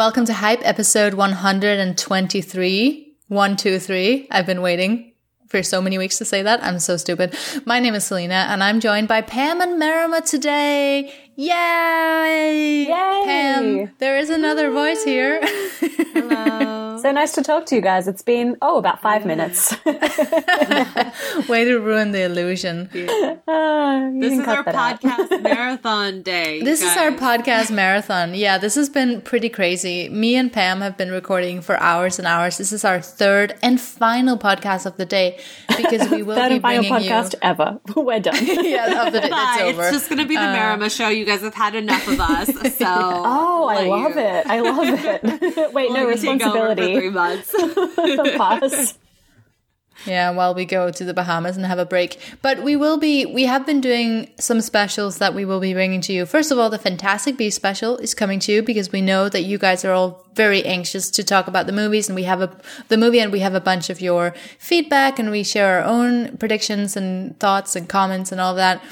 Welcome to Hype episode 123. 123. I've been waiting for so many weeks to say that. I'm so stupid. My name is Selena and I'm joined by Pam and Marama today. Yay! Yay! Pam, there is another voice here. Hello. So nice to talk to you guys. It's been, oh, about five minutes. Way to ruin the illusion. Ah, you This is our that out. podcast marathon day. you This is our podcast marathon. Yeah, this has been pretty crazy. Me and Pam have been recording for hours and hours. This is our third and final podcast of the day because we will Third be and final bringing podcast ever. We're done. Yeah, of the day. It's over. It's just going to be the Marama show. You guys have had enough of us. So Oh, I love you- it. I love it. Wait, no We're gonna take over for responsibility. Three months. Pass. Yeah, while we go to the Bahamas and have a break. But we will be, we have been doing some specials that we will be bringing to you. First of all, the Fantastic Beast special is coming to you because we know that you guys are all very anxious to talk about the movies and we have a, the movie and we have a bunch of your feedback and we share our own predictions and thoughts and comments and all that.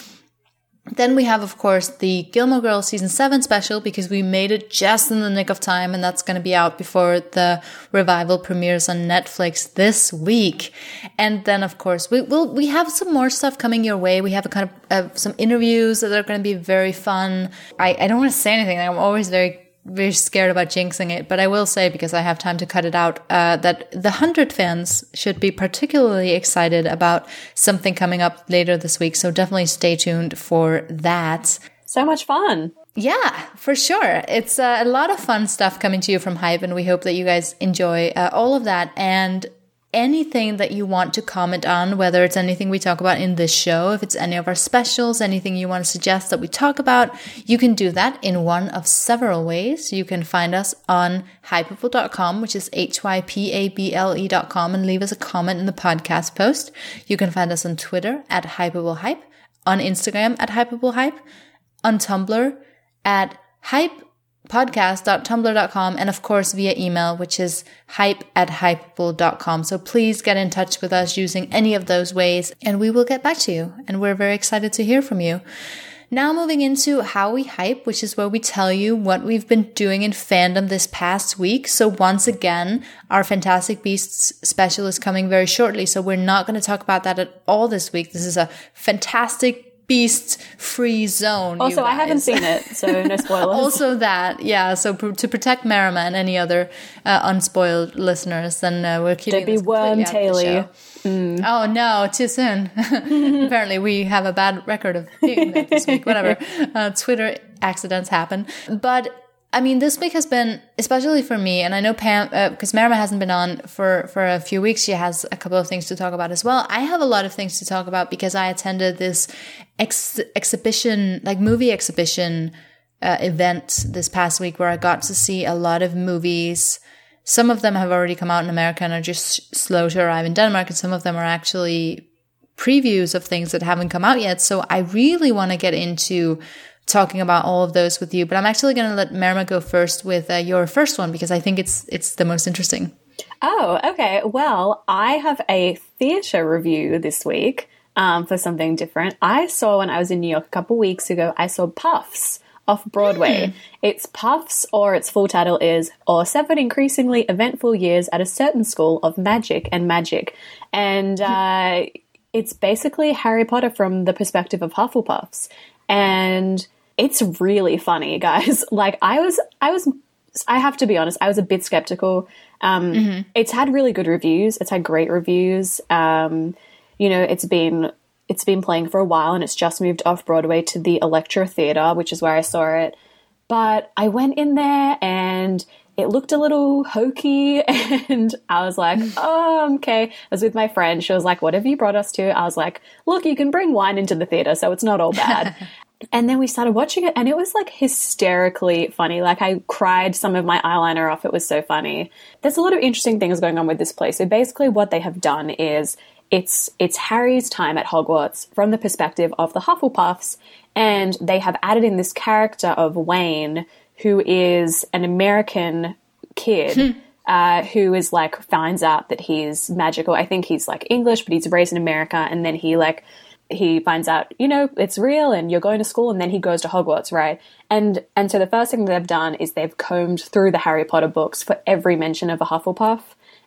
Then we have, of course, the Gilmore Girls season seven special because we made it just in the nick of time, and that's going to be out before the revival premieres on Netflix this week. And then, of course, we will we have some more stuff coming your way. We have a kind of uh, some interviews that are going to be very fun. I, I don't want to say anything. I'm always very very scared about jinxing it, but I will say because I have time to cut it out uh, that the hundred fans should be particularly excited about something coming up later this week. So definitely stay tuned for that. So much fun. Yeah, for sure. It's uh, a lot of fun stuff coming to you from Hype, and we hope that you guys enjoy uh, all of that. And anything that you want to comment on, whether it's anything we talk about in this show, if it's any of our specials, anything you want to suggest that we talk about, you can do that in one of several ways. You can find us on hypable.com, which is H-Y-P-A-B-L-E.com, and leave us a comment in the podcast post. You can find us on Twitter at hypablehype, on Instagram at hypablehype, on Tumblr at hypepodcast.tumblr.com and of course via email, which is hype at hypable.com. So please get in touch with us using any of those ways and we will get back to you. And we're very excited to hear from you. Now moving into how we hype, which is where we tell you what we've been doing in fandom this past week. So once again, our Fantastic Beasts special is coming very shortly. So we're not going to talk about that at all this week. This is a fantastic beast free zone. Also, I haven't seen it, so no spoilers. Also, that yeah. So pr- to protect Marama and any other uh, unspoiled listeners, then uh, we're keeping Don't be completely out of the worm-taily. show. Oh no, too soon. Apparently, we have a bad record of doing that this week. Whatever. Uh, Twitter accidents happen, but. I mean, this week has been, especially for me, and I know Pam, because Marama hasn't been on for, for a few weeks. She has a couple of things to talk about as well. I have a lot of things to talk about because I attended this ex- exhibition, like movie exhibition uh, event this past week where I got to see a lot of movies. Some of them have already come out in America and are just slow to arrive in Denmark, and some of them are actually previews of things that haven't come out yet. So I really want to get into talking about all of those with you. But I'm actually going to let Marama go first with uh, your first one because I think it's it's the most interesting. Oh, okay. Well, I have a theatre review this week um, for something different. I saw when I was in New York a couple weeks ago, I saw Puffs off Broadway. It's Puffs, or its full title is Or Seven Increasingly Eventful Years at a Certain School of Magic and Magic. And uh, it's basically Harry Potter from the perspective of Hufflepuffs. And it's really funny, guys. Like, I was, I was I have to be honest, I was a bit skeptical. Um, It's had really good reviews. It's had great reviews. Um, you know, it's been it's been playing for a while, and it's just moved off Broadway to the Elektra Theatre, which is where I saw it. But I went in there, and it looked a little hokey, and I was like, "Oh, okay." I was with my friend. She was like, "What have you brought us to?" I was like, "Look, you can bring wine into the theatre, so it's not all bad." And then we started watching it, and it was like hysterically funny. Like, I cried some of my eyeliner off. It was so funny. There's a lot of interesting things going on with this play. So, basically, what they have done is it's it's Harry's time at Hogwarts from the perspective of the Hufflepuffs, and they have added in this character of Wayne, who is an American kid. Uh, who is like finds out that he's magical. I think he's like English, but he's raised in America, and then he like he finds out, you know, it's real and you're going to school and then he goes to Hogwarts, right? And and so the first thing they've done is they've combed through the Harry Potter books for every mention of a Hufflepuff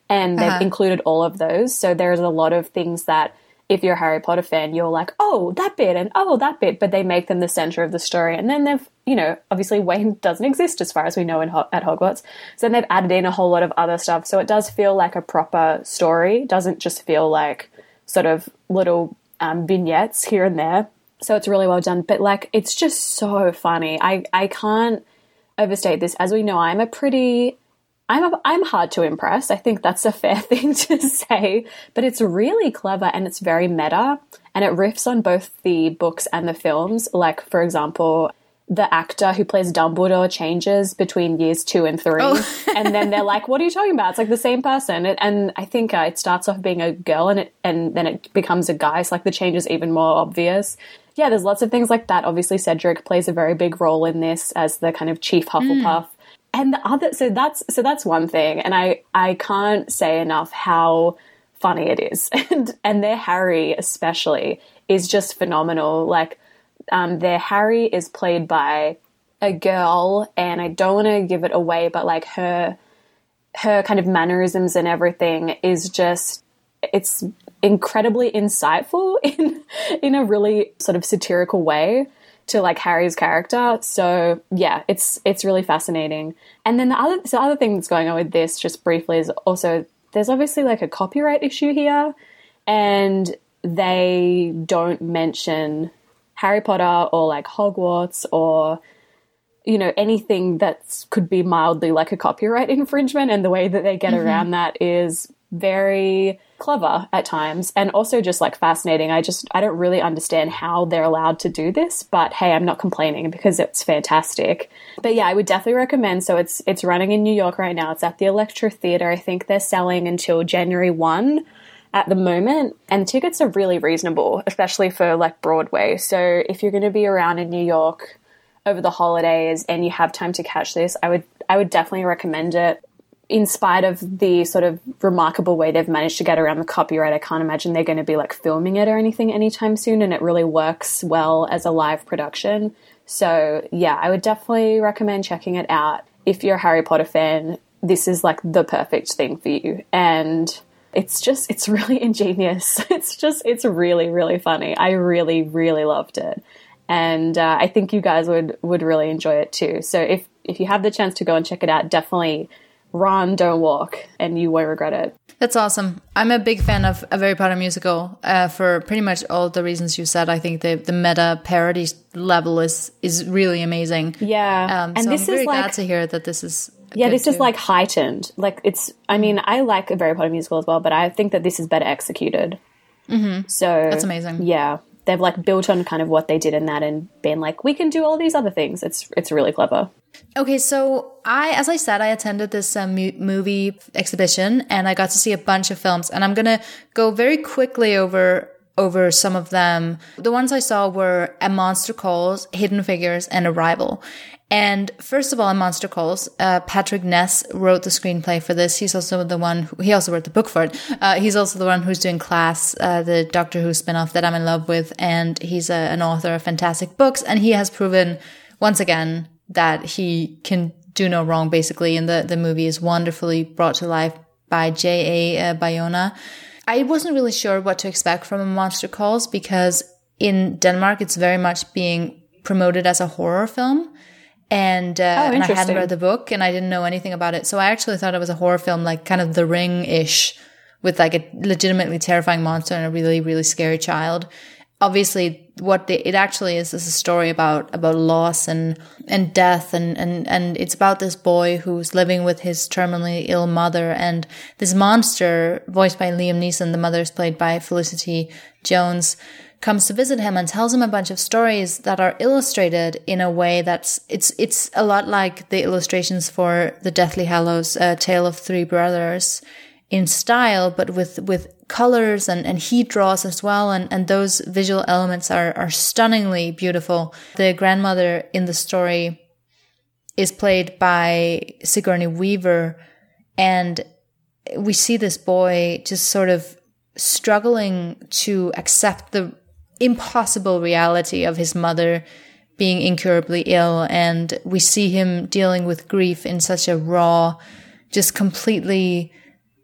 and they've Uh-huh. included all of those. So there's a lot of things that if you're a Harry Potter fan, you're like, oh, that bit and oh, that bit, but they make them the center of the story. And then they've, you know, obviously Wayne doesn't exist as far as we know in at Hogwarts. So then they've added in a whole lot of other stuff. So it does feel like a proper story. It doesn't just feel like sort of little um, vignettes here and there. So it's really well done. But like, it's just so funny. I, I can't overstate this. As we know, I'm a pretty I'm a, I'm hard to impress. I think that's a fair thing to say, but it's really clever and it's very meta and it riffs on both the books and the films. Like for example, the actor who plays Dumbledore changes between years two and three, and then they're like, "What are you talking about?" It's like the same person, and, and I think uh, it starts off being a girl and it and then it becomes a guy. So like the change is even more obvious. Yeah, there's lots of things like that. Obviously, Cedric plays a very big role in this as the kind of chief Hufflepuff and the other so that's so that's one thing and i i can't say enough how funny it is and and their harry especially is just phenomenal like um their harry is played by a girl and i don't want to give it away but like her her kind of mannerisms and everything is just it's incredibly insightful in in a really sort of satirical way to like Harry's character. So yeah, it's it's really fascinating. And then the other the other thing that's going on with this, just briefly, is also there's obviously like a copyright issue here, and they don't mention Harry Potter or like Hogwarts or you know anything that could be mildly like a copyright infringement and the way that they get around mm-hmm. that is very clever at times and also just like fascinating. I just i don't really understand how they're allowed to do this but hey i'm not complaining because it's fantastic. But yeah i would definitely recommend so it's it's running in new york right now. It's at the Elektra theater. I think they're selling until january 1 at the moment and tickets are really reasonable especially for like broadway so if you're going to be around in new york over the holidays and you have time to catch this, I would I would definitely recommend it. In spite of the sort of remarkable way they've managed to get around the copyright, I can't imagine they're going to be like filming it or anything anytime soon, and it really works well as a live production. So yeah, I would definitely recommend checking it out. If you're a Harry Potter fan, this is like the perfect thing for you. And it's just it's really ingenious. It's just it's really really funny. I really really loved it and uh, I think you guys would would really enjoy it too. So if if you have the chance to go and check it out, definitely run, don't walk, and you won't regret it. That's awesome. I'm a big fan of a Harry Potter musical uh, for pretty much all the reasons you said. I think the the meta parody level is is really amazing. Yeah, Um, and so this I'm very is like glad to hear that this is. Yeah, this is like heightened. Like it's. I mean, I like a Harry Potter musical as well, but I think that this is better executed. Mm-hmm. So That's amazing. Yeah, they've like built on kind of what they did in that and been like, we can do all these other things. It's it's really clever. Okay, so I, as I said, I attended this um, mu- movie exhibition and I got to see a bunch of films. And I'm gonna go very quickly over over some of them. The ones I saw were A Monster Calls, Hidden Figures, and Arrival. And first of all, A Monster Calls, uh, Patrick Ness wrote the screenplay for this. He's also the one, who, he also wrote the book for it. Uh, he's also the one who's doing Class, uh, the Doctor Who spinoff that I'm in love with. And he's a, an author of fantastic books. And he has proven once again that he can do no wrong, basically. And the, the movie is wonderfully brought to life by J.A. Uh, Bayona. I wasn't really sure what to expect from a Monster Calls because in Denmark, it's very much being promoted as a horror film. And, uh, and I hadn't read the book and I didn't know anything about it. So I actually thought it was a horror film, like kind of the ring ish with like a legitimately terrifying monster and a really, really scary child. Obviously, what the, it actually is is a story about about loss and and death and and and it's about this boy who's living with his terminally ill mother and this monster voiced by Liam Neeson. The mother is played by Felicity Jones comes to visit him and tells him a bunch of stories that are illustrated in a way that's it's it's a lot like the illustrations for the Deathly Hallows uh, Tale of Three Brothers in style, but with with colors and, and heat draws as well, and, and those visual elements are are stunningly beautiful. The grandmother in the story is played by Sigourney Weaver, and we see this boy just sort of struggling to accept the impossible reality of his mother being incurably ill and we see him dealing with grief in such a raw just completely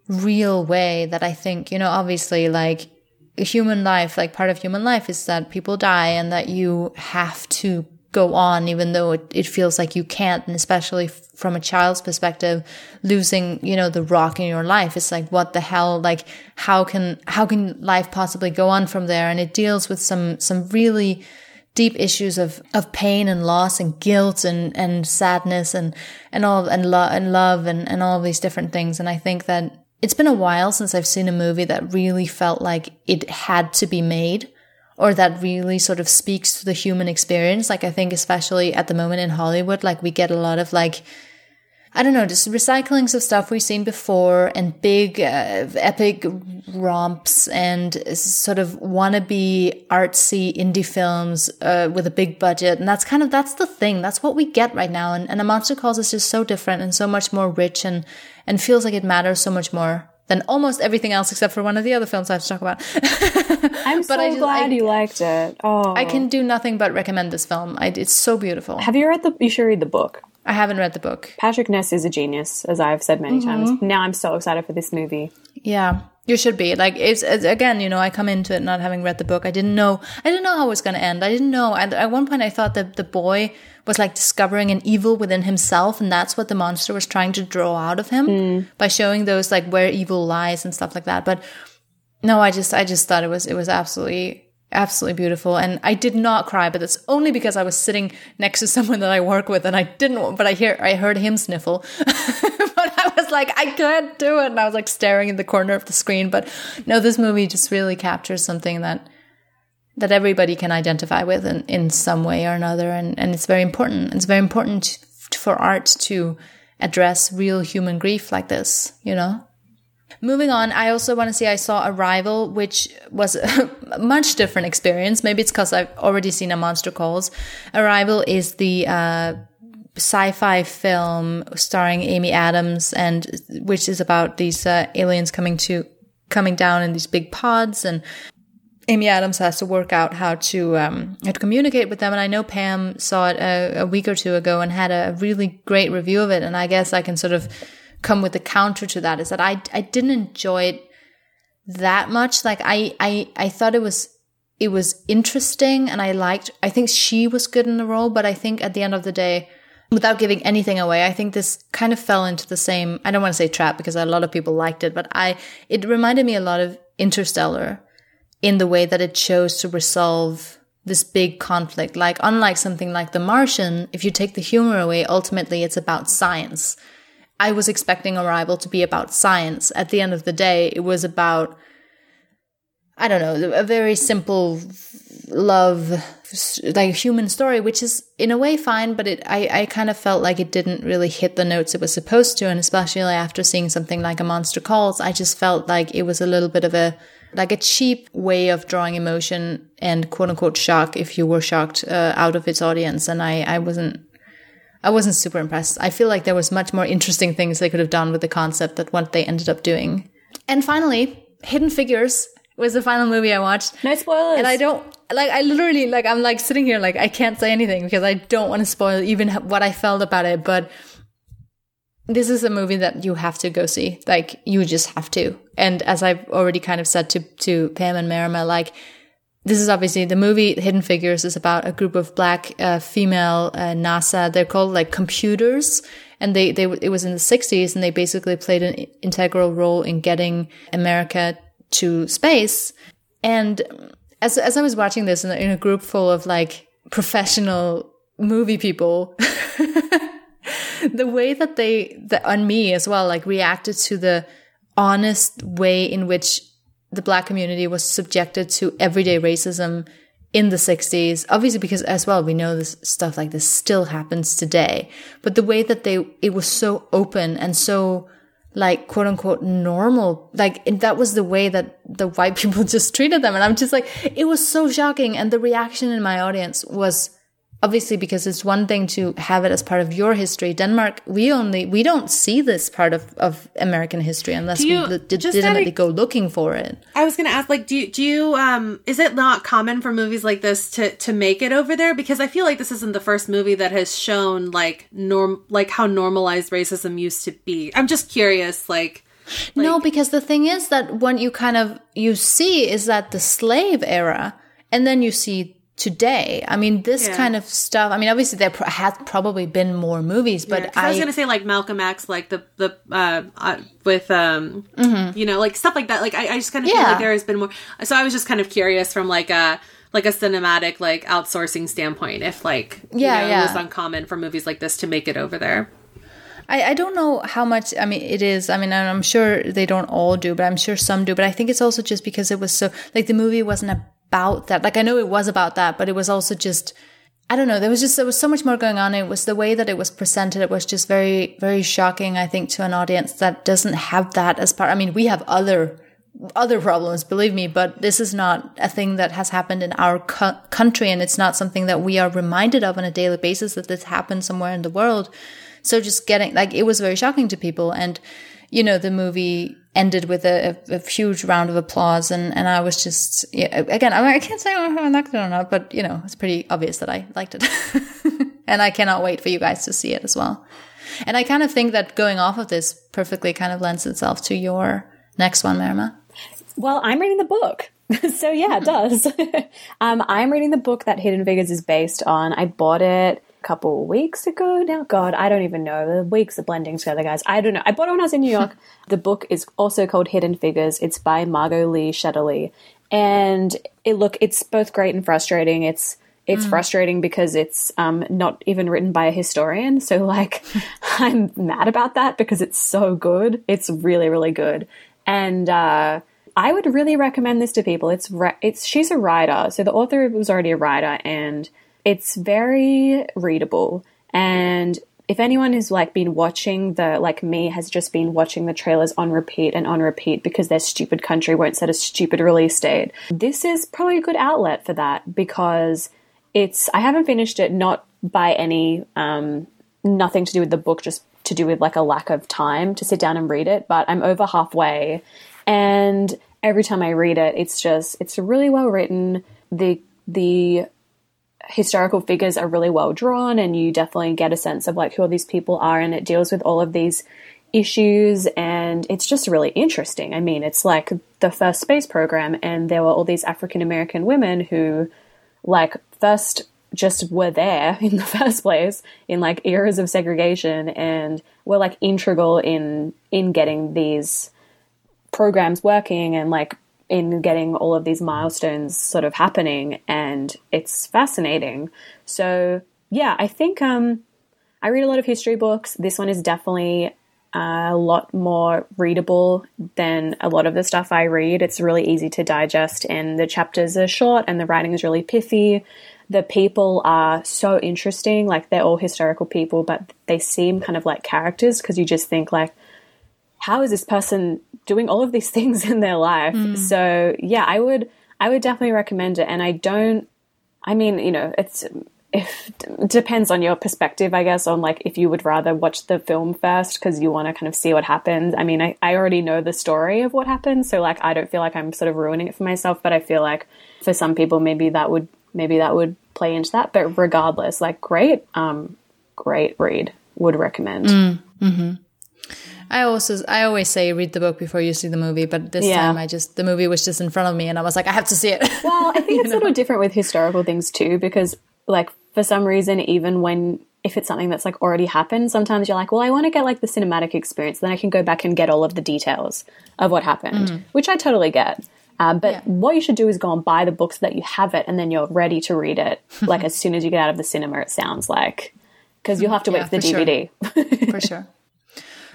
real way that I think, you know, obviously like human life, like part of human life is that people die and that you have to go on even though it, it feels like you can't and especially from a child's perspective losing you know the rock in your life. It's like what the hell? Like how can how can life possibly go on from there? And it deals with some some really deep issues of of pain and loss and guilt and and sadness and and all and love and love and and all these different things. And i think that it's been a while since I've seen a movie that really felt like it had to be made or that really sort of speaks to the human experience. Like I think especially at the moment in Hollywood, like we get a lot of like, I don't know, just recyclings of stuff we've seen before and big uh, epic romps and sort of wannabe artsy indie films uh, with a big budget. And that's kind of, that's the thing. That's what we get right now. And, and A Monster Calls is just so different and so much more rich and, and feels like it matters so much more than almost everything else except for one of the other films I have to talk about. I'm so just, glad I, you liked it. Oh, I can do nothing but recommend this film. I, it's so beautiful. Have you read the? You should read the book. I haven't read the book. Patrick Ness is a genius, as I've said many mm-hmm. times. Now I'm so excited for this movie. Yeah, you should be. Like, it's, it's, again, you know, I come into it not having read the book. I didn't know. I didn't know how it was going to end. I didn't know. I, at one point, I thought that the boy was like discovering an evil within himself, and that's what the monster was trying to draw out of him mm. by showing those like where evil lies and stuff like that. But no, I just, I just thought it was, it was absolutely absolutely beautiful. And I did not cry, but it's only because I was sitting next to someone that I work with and I didn't, but I hear, I heard him sniffle. was like, I can't do it. And I was like staring in the corner of the screen. But no, this movie just really captures something that, that everybody can identify with in, in some way or another. And, and it's very important. It's very important for art to address real human grief like this, you know? Moving on, I also want to say I saw Arrival, which was a much different experience. Maybe it's because I've already seen a Monster Calls. Arrival is the uh, sci-fi film starring Amy Adams, and which is about these uh, aliens coming to coming down in these big pods, and Amy Adams has to work out how to um, how to communicate with them. And I know Pam saw it a, a week or two ago and had a really great review of it. And I guess I can sort of come with the counter to that is that I I didn't enjoy it that much. Like I I I thought it was it was interesting and I liked I think she was good in the role, but I think at the end of the day, without giving anything away, I think this kind of fell into the same I don't want to say trap because a lot of people liked it, but I it reminded me a lot of Interstellar in the way that it chose to resolve this big conflict. Like unlike something like The Martian, if you take the humor away, ultimately it's about science I was expecting Arrival to be about science. At the end of the day, it was about, I don't know, a very simple love, like a human story, which is in a way fine, but it, I, I kind of felt like it didn't really hit the notes it was supposed to. And especially after seeing something like A Monster Calls, I just felt like it was a little bit of a, like a cheap way of drawing emotion and quote unquote shock if you were shocked uh, out of its audience. And I, I wasn't I wasn't super impressed. I feel like there was much more interesting things they could have done with the concept than what they ended up doing. And finally, Hidden Figures was the final movie I watched. No spoilers. And I don't like I literally like I'm like sitting here like I can't say anything because I don't want to spoil even what I felt about it, but this is a movie that you have to go see. Like you just have to. And as I've already kind of said to to Pam and Marama, like this is obviously the movie Hidden Figures is about a group of black uh, female uh, NASA. They're called like computers, and they they it was in the '60s, and they basically played an integral role in getting America to space. And as as I was watching this in a, in a group full of like professional movie people. the way that they, the, on me as well, like reacted to the honest way in which the black community was subjected to everyday racism in the 60s obviously because as well we know this stuff like this still happens today but the way that they it was so open and so like quote unquote normal. Like that was the way that the white people just treated them. And i'm just like it was so shocking. And the reaction in my audience was obviously because it's one thing to have it as part of your history denmark we only we don't see this part of, of american history unless you- we legitimately go looking for it I was gonna ask, like, do you, do you, um, is it not common for movies like this to to make it over there? Because I feel like this isn't the first movie that has shown like norm, like how normalized racism used to be. I'm just curious, like, no because the thing is that what you kind of you see is that the slave era and then you see today i mean this Yeah. kind of stuff i mean obviously there pro- has probably been more movies but 'cause I, was gonna say like Malcolm X, like the the uh, uh with um, you know, like stuff like that. Like I, I just kind of feel like there has been more. So I was just kind of curious from like a like a cinematic like outsourcing standpoint, if like you Yeah, know, yeah. it was uncommon for movies like this to make it over there. I, I don't know how much i mean it is i mean i'm sure they don't all do but i'm sure some do but i think it's also just because it was so like the movie wasn't about that. Like i know it was about that but it was also just i don't know there was just there was so much more going on. It was the way that it was presented. It was just very very shocking i think to an audience that doesn't have that as part i mean we have other other problems believe me but this is not a thing that has happened in our co- country and it's not something that we are reminded of on a daily basis that this happened somewhere in the world. So just getting like it was very shocking to people, and you know the movie ended with a, a, a huge round of applause, and and I was just yeah, again I, I can't say I liked it or not, but you know it's pretty obvious that I liked it, and I cannot wait for you guys to see it as well. And I kind of think that going off of this perfectly kind of lends itself to your next one, Marama. Well, I'm reading the book. so yeah, it does. um, I'm reading the book that Hidden Figures is based on. I bought it couple weeks ago now. God, I don't even know. The weeks are blending together, guys. I don't know. I bought it when I was in New York. the book is also called Hidden Figures. It's by Margot Lee Shetterly. And it look it's both great and frustrating. It's it's frustrating because it's um, not even written by a historian. So like I'm mad about that because it's so good. It's really, really good. And uh I would really recommend this to people. It's it's she's a writer, so the author was already a writer, and it's very readable. And if anyone has like been watching the like me has just been watching the trailers on repeat and on repeat because their stupid country won't set a stupid release date, this is probably a good outlet for that because it's I haven't finished it not by any um, nothing to do with the book, just to do with like a lack of time to sit down and read it. But I'm over halfway, and every time I read it, it's just it's really well written. The the historical figures are really well drawn, and you definitely get a sense of like who all these people are, and it deals with all of these issues and it's just really interesting. I mean, it's like the first space program and there were all these African American women who like first just were there in the first place in like eras of segregation and were like integral in in getting these programs working and like in getting all of these milestones sort of happening and it's fascinating so yeah i think um i read a lot of history books this one is definitely a lot more readable than a lot of the stuff I read. It's really easy to digest, and the chapters are short, and the writing is really pithy. The people are so interesting, like they're all historical people, but they seem kind of like characters because you just think like, how is this person doing all of these things in their life? Hmm. So yeah, I would I would definitely recommend it, and I don't. I mean, you know, it's if it depends on your perspective, I guess, on like if you would rather watch the film first because you want to kind of see what happens. I mean, I, I already know the story of what happens, so like I don't feel like I'm sort of ruining it for myself, but I feel like for some people maybe that would maybe that would play into that. But regardless, like great, um, great read. Would recommend. Mm, mm-hmm. I also I always say read the book before you see the movie, but this Yeah. time I just the movie was just in front of me and I was like I have to see it. Well, I think it's a little different with historical things too, because like for some reason, even when if it's something that's like already happened, sometimes you're like, well, I want to get like the cinematic experience, then I can go back and get all of the details of what happened, which I totally get. Uh, but Yeah. what you should do is go and buy the book so that you have it, and then you're ready to read it. like as soon as you get out of the cinema, it sounds like because you'll have to wait Yeah, for the for sure. DVD. for sure.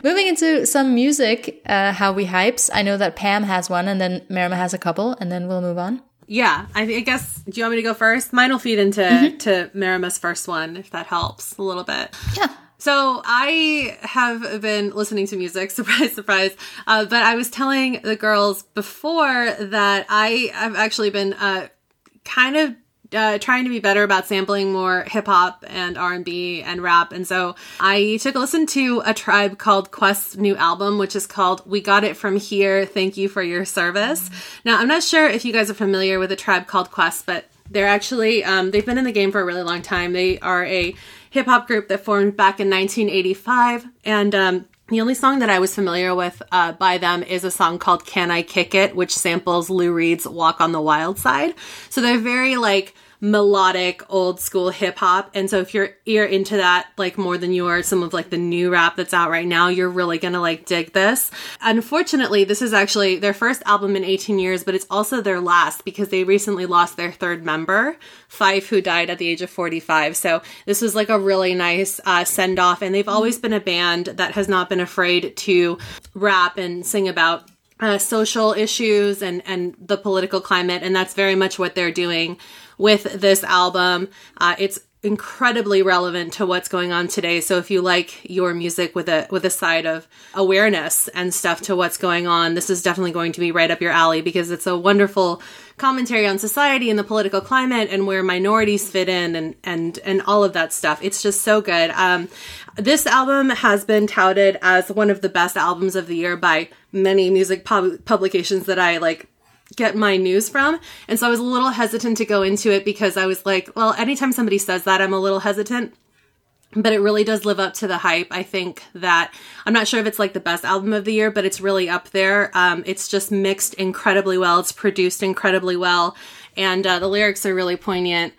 Moving into some music, uh, how we hypes. I know that Pam has one, and then Marama has a couple, and then we'll move on. Yeah, I, I guess. Do you want me to go first? Mine will feed into to Marama's first one, if that helps a little bit. Yeah. So I have been listening to music, surprise, surprise. Uh, but I was telling the girls before that I have actually been uh, kind of uh, trying to be better about sampling more hip hop and R and B and rap, and so I took a listen to a tribe called Quest's new album, which is called "We Got It From Here." Thank you for your service. Now, I'm not sure if you guys are familiar with a tribe called Quest, but they're actually um, they've been in the game for a really long time. They are a hip hop group that formed back in 1985, and um, the only song that I was familiar with uh, by them is a song called "Can I Kick It," which samples Lou Reed's "Walk on the Wild Side." So they're very like melodic old school hip hop. And so if you're you're into that like more than you are some of like the new rap that's out right now you're really gonna like dig this. Unfortunately this is actually their first album in 18 years but it's also their last because they recently lost their third member Phife who died at the age of 45 so this was like a really nice uh, send off and they've always been a band that has not been afraid to rap and sing about uh, social issues and and the political climate and that's very much what they're doing with this album. Uh, it's incredibly relevant to what's going on today. So if you like your music with a with a side of awareness and stuff to what's going on, this is definitely going to be right up your alley because it's a wonderful commentary on society and the political climate and where minorities fit in and and and all of that stuff. It's just so good. Um, this album has been touted as one of the best albums of the year by many music pub- publications that I like get my news from. And so I was a little hesitant to go into it because I was like, well, anytime somebody says that, I'm a little hesitant. But it really does live up to the hype. I think that I'm not sure if it's like the best album of the year, but it's really up there. Um, it's just mixed incredibly well. It's produced incredibly well, and uh, the lyrics are really poignant.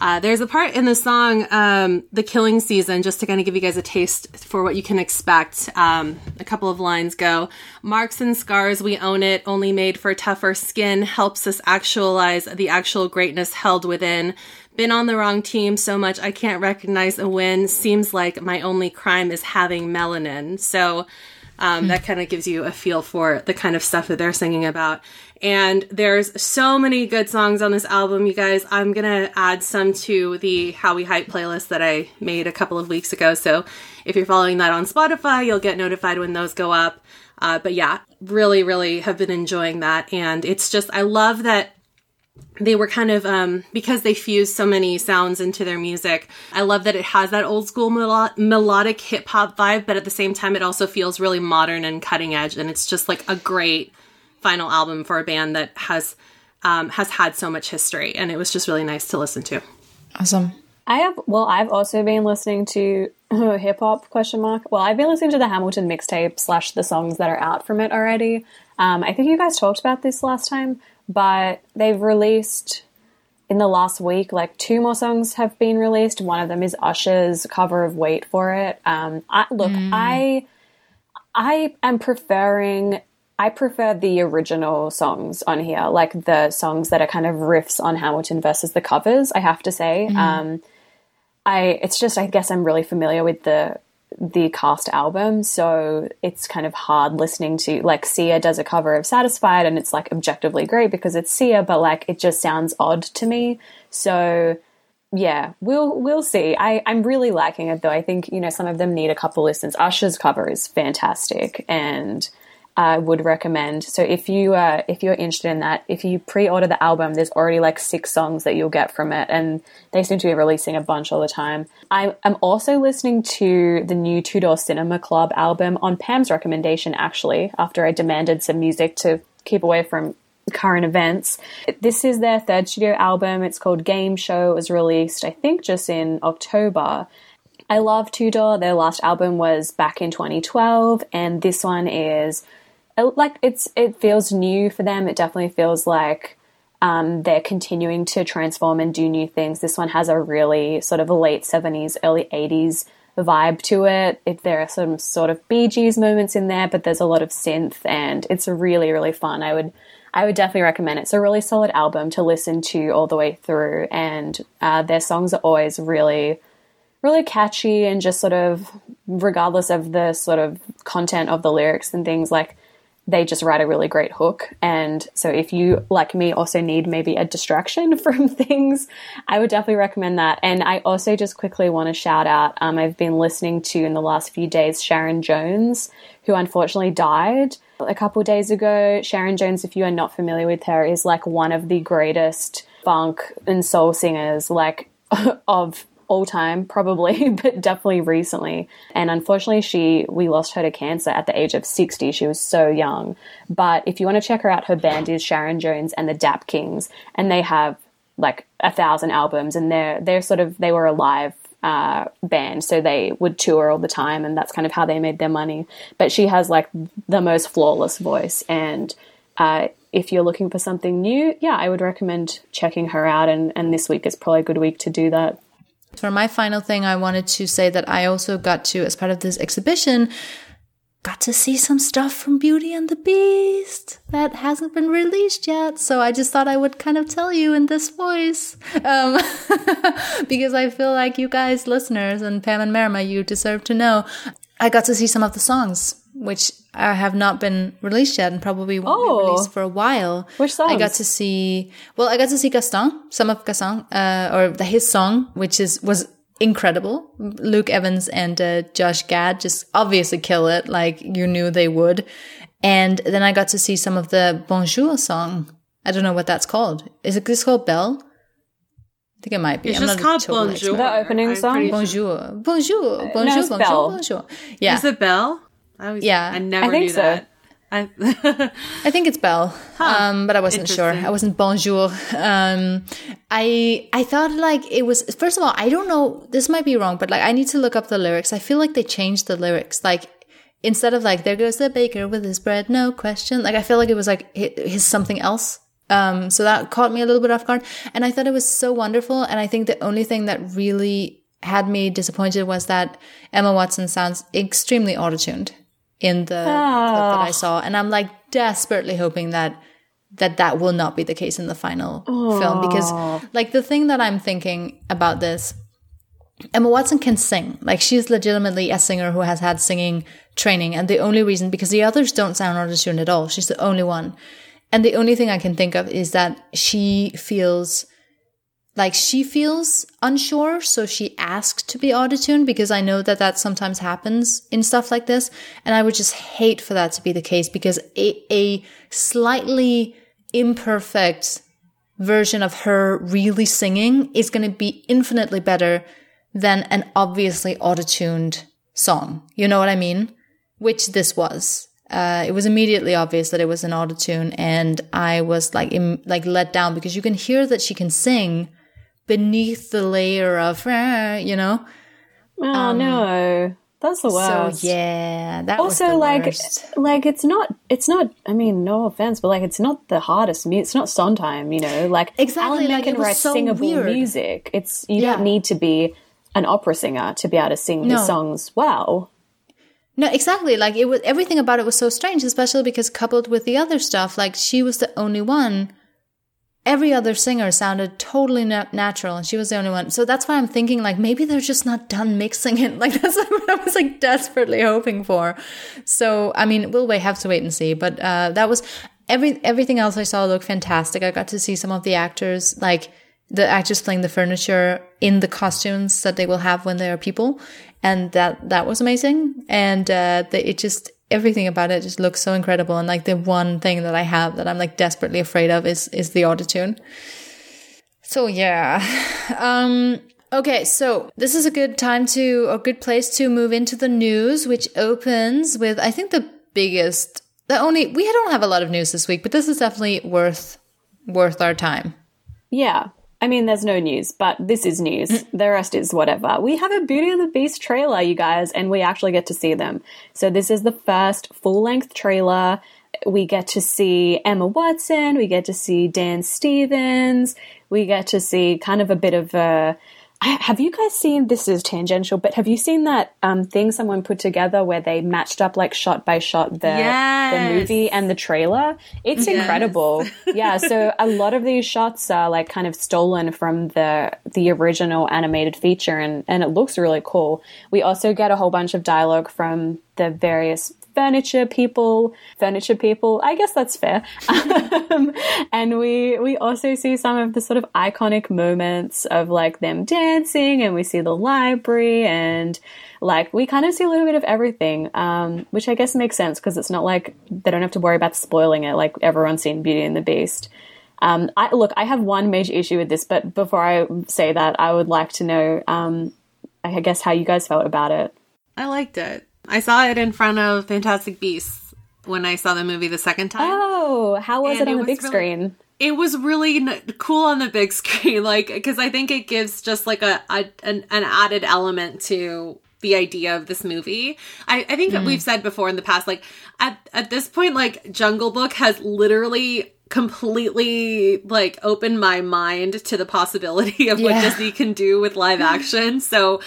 Uh, there's a part in the song, um, The Killing Season, just to kind of give you guys a taste for what you can expect. Um, a couple of lines go Marks and scars, we own it, only made for tougher skin, helps us actualize the actual greatness held within. Been on the wrong team so much I can't recognize a win. Seems like my only crime is having melanin. So, um, that kind of gives you a feel for the kind of stuff that they're singing about. And there's so many good songs on this album, you guys. I'm gonna add some to the How We Hype playlist that I made a couple of weeks ago. So if you're following that on Spotify, you'll get notified when those go up. Uh, but yeah, really, really have been enjoying that. And it's just, I love that they were kind of um, because they fused so many sounds into their music. I love that it has that old school melo- melodic hip hop vibe, but at the same time, it also feels really modern and cutting edge. And it's just like a great final album for a band that has um, has had so much history, and it was just really nice to listen to. Awesome. I have well, I've also been listening to hip hop question mark. Well, I've been listening to the Hamilton mixtape slash the songs that are out from it already. Um, I think you guys talked about this last time but they've released in the last week like two more songs have been released. One of them is Usher's cover of "Wait for It." Um, I, look, mm. I I am preferring. I prefer the original songs on here, like the songs that are kind of riffs on Hamilton versus the covers. I have to say, mm. um, I it's just I guess I'm really familiar with the the cast album, so it's kind of hard listening to like Sia does a cover of Satisfied and it's like objectively great because it's Sia, but like it just sounds odd to me. So yeah, we'll we'll see. I, I'm really liking it though. I think, you know, some of them need a couple listens. Usher's cover is fantastic and I would recommend. So if you uh, if you're interested in that, if you pre-order the album, there's already like six songs that you'll get from it, and they seem to be releasing a bunch all the time. I am also listening to the new Two Door Cinema Club album on Pam's recommendation, actually, after I demanded some music to keep away from current events. This is their third studio album. It's called Game Show. It was released, I think, just in October. I love Two Door. Their last album was back in 2012, and this one is like it's it feels new for them. It definitely feels like um, they're continuing to transform and do new things. This one has a really sort of late seventies, early eighties vibe to it. If there are some sort of Bee Gees moments in there, but there's a lot of synth, and it's really really fun. I would I would definitely recommend it. It's a really solid album to listen to all the way through, and uh, their songs are always really really catchy and just sort of regardless of the sort of content of the lyrics and things like they just write a really great hook. And so, if you, like me, also need maybe a distraction from things, I would definitely recommend that. And I also just quickly want to shout out um, I've been listening to in the last few days Sharon Jones, who unfortunately died a couple days ago. Sharon Jones, if you are not familiar with her, is like one of the greatest funk and soul singers like of all time probably but definitely recently. And unfortunately she we lost her to cancer at the age of 60 she was so young. But if you want to check her out her band is sharon jones and the dap kings. And they have like a thousand albums and they're they're sort of they were a live uh, band. So they would tour all the time and that's kind of how they made their money. But she has like the most flawless voice. And uh, if you're looking for something new yeah i would recommend checking her out. And, and this week is probably a good week to do that for my final thing, I wanted to say that I also got to, as part of this exhibition, got to see some stuff from Beauty and the Beast that hasn't been released yet. So I just thought I would kind of tell you in this voice. Um, because I feel like you guys, listeners, and Pam and Marama, you deserve to know. I got to see some of the songs, which I have not been released yet and probably won't Oh. be released for a while. Which I got to see, well, I got to see Gaston, some of Gaston, uh, or the, his song, which is, was incredible. Luke Evans and uh, Josh Gad just obviously kill it, like you knew they would. And then I got to see some of the Bonjour song. I don't know what that's called. Is it this called Belle? I think it might be. It's I'm just called Bonjour. expert. The opening song? pretty sure- Bonjour, bonjour, bonjour, it's bonjour, bonjour. Yeah, Is it Belle? I always, Yeah. I never I think knew so. that. I, I think it's Belle, um, but I wasn't sure. I wasn't bonjour. Um, I I thought like it was. First of all, I don't know. This might be wrong, but like I need to look up the lyrics. I feel like they changed the lyrics. Like instead of like "There goes the baker with his bread, no question." Like I feel like it was like his something else. Um, so that caught me a little bit off guard, and I thought it was so wonderful. And I think the only thing that really had me disappointed was that Emma Watson sounds extremely auto-tuned in the clip that I ah. saw, and I'm like desperately hoping that that that will not be the case in the final film because oh. like the thing that I'm thinking about this Emma Watson can sing. Like she's legitimately a singer who has had singing training and the only reason because the others don't sound auto-tuned at all. She's the only one. And the only thing I can think of is that she feels like she feels unsure, so she asked to be autotuned because I know that that sometimes happens in stuff like this. And I would just hate for that to be the case because a, a slightly imperfect version of her really singing is going to be infinitely better than an obviously autotuned song. You know what I mean? Which this was. Uh, it was immediately obvious that it was an autotune, and I was like, Im- like let down because you can hear that she can sing beneath the layer of, ah, you know. Oh um, no, that's the worst. So yeah, that Also, was the like, worst. like it's not, it's not. I mean, no offense, but like, it's not the hardest music. It's not Sondheim, you know. Like, Exactly, Alan like, Menken it writes so singable weird. music. It's you Yeah. don't need to be an opera singer to be able to sing No. his songs well. No, exactly. Like it was everything about it was so strange, especially because coupled with the other stuff, like she was the only one. Every other singer sounded totally na- natural, and she was the only one. So that's why I'm thinking, like maybe they're just not done mixing it. Like that's what I was like desperately hoping for. So I mean, we'll wait, have to wait and see. But uh, that was every everything else I saw looked fantastic. I got to see some of the actors, like the actors playing the furniture in the costumes that they will have when they are people, and that that was amazing. And uh, the, it just everything about it just looks so incredible. And like the one thing that I have that I'm like desperately afraid of is is the autotune. So yeah. Um okay, so this is a good time to a good place to move into the news which opens with I think the biggest the only we don't have a lot of news this week, but this is definitely worth worth our time. Yeah. I mean, there's no news, but this is news. Mm. The rest is whatever. We have a Beauty and the Beast trailer, you guys, and we actually get to see them. So this is the first full length trailer. We get to see Emma Watson. We get to see Dan Stevens. We get to see kind of a bit of a. Have you guys seen this is tangential, but have you seen that um, thing someone put together where they matched up like shot by shot the Yes. the movie and the trailer? It's incredible. yeah, so a lot of these shots are like kind of stolen from the the original animated feature and and it looks really cool. We also get a whole bunch of dialogue from the various furniture people, furniture people. I guess that's fair. um, and we we also see some of the sort of iconic moments of like them dancing, and we see the library, and like we kind of see a little bit of everything, um, which I guess makes sense because it's not like they don't have to worry about spoiling it. Like everyone's seen Beauty and the Beast. Um, I, look, I have one major issue with this, but before I say that, I would like to know, um, I guess, how you guys felt about it. I liked it. I saw it in front of Fantastic Beasts when I saw the movie the second time. Oh, how was And it on it the big really- screen? it was really n- cool on the big screen like because i think it gives just like a, a an, an added element to the idea of this movie. I, I think that hmm. we've said before in the past like at, at this point like jungle book has literally completely like opened my mind to the possibility of what disney can do with live action. So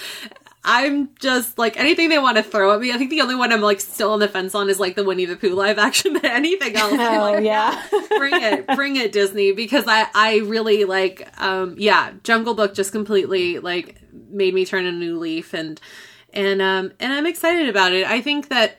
I'm just like anything they want to throw at me. I think the only one I'm like still on the fence on is like the Winnie the Pooh live action, but anything else, Oh, like, yeah. bring it bring it disney because i i really like um yeah jungle book just completely like made me turn a new leaf and and um and i'm excited about it i think that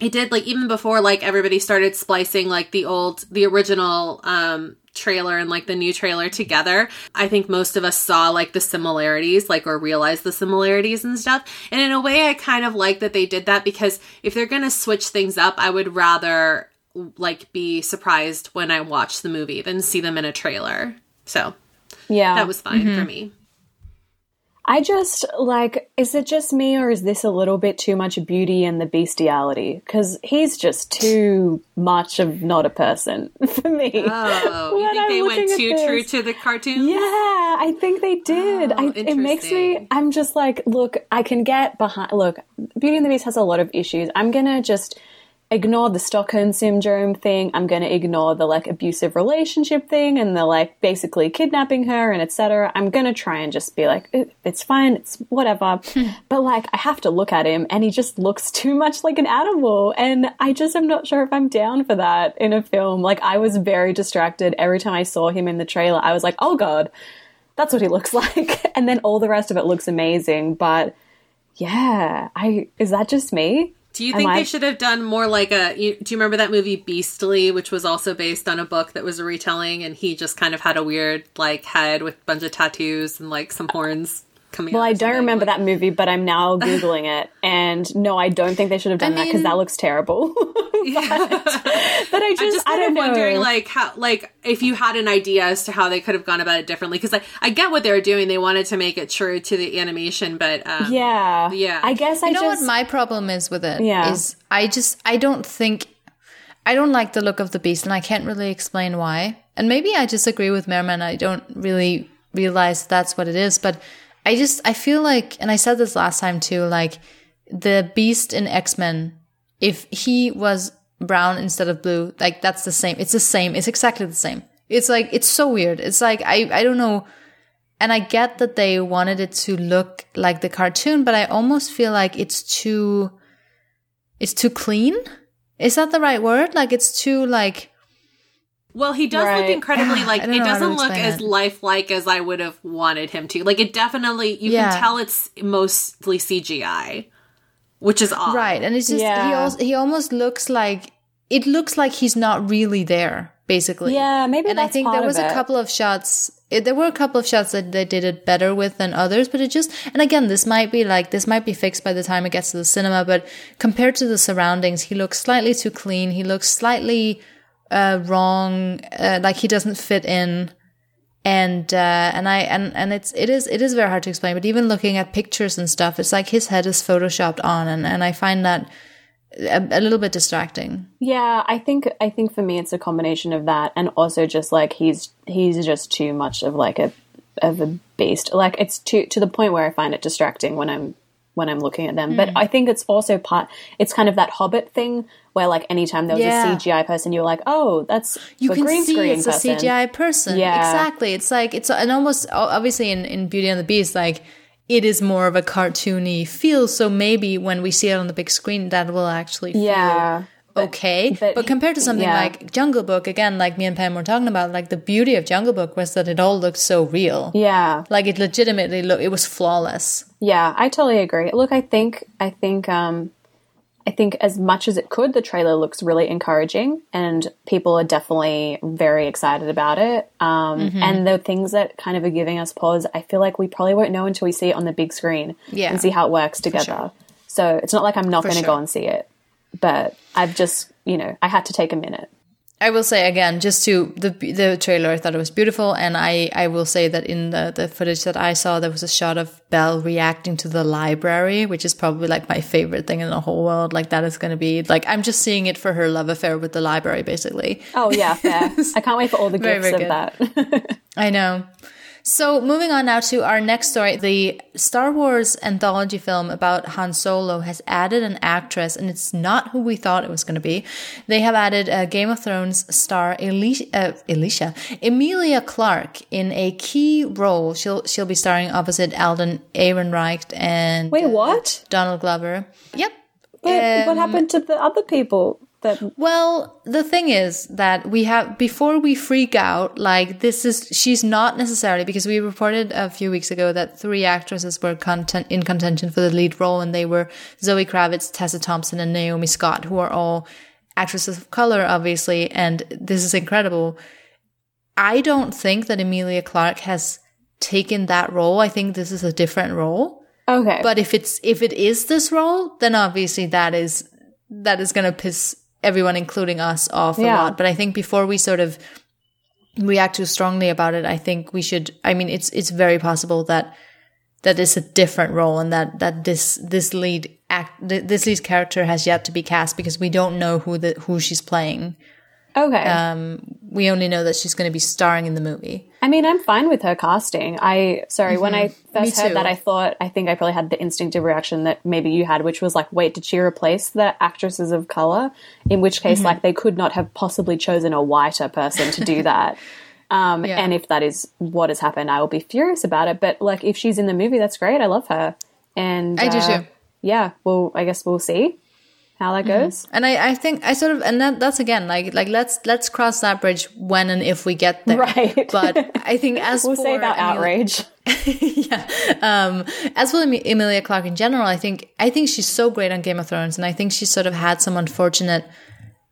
it did like even before like everybody started splicing like the old the original um trailer and like the new trailer together i think most of us saw like the similarities like or realized the similarities and stuff and in a way i kind of like that they did that because if they're gonna switch things up i would rather like be surprised when i watch the movie than see them in a trailer so Yeah. that was fine Mm-hmm. for me I just like, is it just me or is this a little bit too much beauty and the bestiality? Because he's just too much of not a person for me. oh you think I'm they went too this- true to the cartoon Yeah, I think they did. Oh, I, it makes me, I'm just like, look, I can get behind. Look, Beauty and the Beast has a lot of issues. I'm gonna just ignore the Stockholm syndrome thing. I'm gonna ignore the like abusive relationship thing and the like basically kidnapping her and etc. I'm gonna try and just be like, "It- it's fine, it's whatever. but like, I have to look at him, and he just looks too much like an animal, and I just am not sure if I'm down for that in a film. Like, I was very distracted every time I saw him in the trailer. I was like, oh god that's what he looks like. and then all the rest of it looks amazing. But yeah, I is that just me? Do you think they should have done more like a? You, do you remember that movie Beastly, which was also based on a book that was a retelling, and he just kind of had a weird like head with a bunch of tattoos and like some horns coming. Well, out I don't something? remember that movie, but I'm now googling it, and no, I don't think they should have done that because that looks terrible. but, but I just, I'm just I don't know. wondering, like how, like if you had an idea as to how they could have gone about it differently, because like I get what they were doing; they wanted to make it true to the animation, but um, yeah, Yeah. I guess I You know just what my problem is with it? Yeah. Is I just I don't think I don't like the look of the beast and I can't really explain why. And maybe I disagree with Merman. I don't really realize that's what it is, but I just I feel like and I said this last time too, like the beast in X-Men, if he was brown instead of blue, like that's the same. It's the same. It's exactly the same. It's like it's so weird. It's like I I don't know and I get that they wanted it to look like the cartoon, but I almost feel like it's too it's too clean. Is that the right word? Like it's too like Well, he does look incredibly like it don't know how to doesn't look as it. lifelike as I would have wanted him to. Like it definitely you Yeah. can tell it's mostly CGI, which is odd. right, and it's just he Yeah. also he almost looks like it looks like he's not really there, basically. Yeah, maybe And I think part there was a couple of shots. It, there were a couple of shots that they did it better with than others, but it just and again, this might be like this might be fixed by the time it gets to the cinema. But compared to the surroundings, he looks slightly too clean. He looks slightly uh, wrong, uh, like he doesn't fit in. And uh, and I and and it's it is it is very hard to explain. But even looking at pictures and stuff, it's like his head is photoshopped on, and and I find that a, a little bit distracting. Yeah, I think I think for me it's a combination of that and also just like he's he's just too much of like a of a beast. Like it's too to the point where I find it distracting when I'm when I'm looking at them. Hmm. But I think it's also part it's kind of that hobbit thing where like anytime there was Yeah. a CGI person you were like, "Oh, that's you a can green see screen it's person." a CGI person. Yeah. exactly. It's like it's and almost obviously in in Beauty and the Beast, like it is more of a cartoony feel. So maybe when we see it on the big screen, that will actually feel Yeah. okay. But, but- compared to something yeah. like Jungle Book, again, like me and Pam were talking about, like the beauty of Jungle Book was that it all looked so real. Yeah. Like it legitimately looked, it was flawless. Yeah, I totally agree. Look, I think I think um I think as much as it could, the trailer looks really encouraging, and people are definitely very excited about it. Um, Mm-hmm. And the things that kind of are giving us pause, I feel like we probably won't know until we see it on the big screen Yeah, and see how it works together. sure. So it's not like I'm not going to sure. go and see it, but I've just, you know, I had to take a minute. I will say again, just to the the trailer, I thought it was beautiful, and I I will say that in the the footage that I saw, there was a shot of Belle reacting to the library, which is probably like my favorite thing in the whole world. Like that is going to be like I'm just seeing it for her love affair with the library, basically. Oh yeah, fair. I can't wait for all the Very, gifts very of that. I know. So moving on now to our next story, the Star Wars anthology film about Han Solo has added an actress, and it's not who we thought it was going to be. They have added a Game of Thrones star Alicia, uh, Emilia Clarke in a key role. She'll she'll be starring opposite Alden Ehrenreich and Wait, uh, what? Donald Glover. Yep. But what um, happened to the other people? That Well, the thing is that we have before we freak out, like this is she's not necessarily because we reported a few weeks ago that three actresses were content in contention for the lead role, and they were Zoe Kravitz, Tessa Thompson, and Naomi Scott, who are all actresses of color, obviously, and this is incredible. I don't think that Emilia Clarke has taken that role. I think this is a different role. okay, But if it's if it is this role, then obviously that is that is going to piss everyone, including us, off a lot. But I think before we sort of react too strongly about it, I think we should. I mean, it's it's very possible that that is a different role, and that that this this lead act this lead character has yet to be cast because we don't know who the who she's playing. okay. Um, we only know that she's going to be starring in the movie. I mean, I'm fine with her casting. I sorry when I Mm-hmm. Me first heard too. that, I thought I think I probably had the instinctive reaction that maybe you had, which was like, wait, did she replace the actresses of color? In which case, Mm-hmm. like, they could not have possibly chosen a whiter person to do that. Um, Yeah. And if that is what has happened, I will be furious about it. But like, if she's in the movie, that's great. I love her. And I do uh, too. Yeah. Well, I guess we'll see how that Mm-hmm. goes. And I, I think I sort of and that that's again like like let's let's cross that bridge when and if we get there. Right. But I think as We'll for our Emilia- outrage. yeah. Um, as for Emi- Emilia Clarke in general, I think I think she's so great on Game of Thrones, and I think she sort of had some unfortunate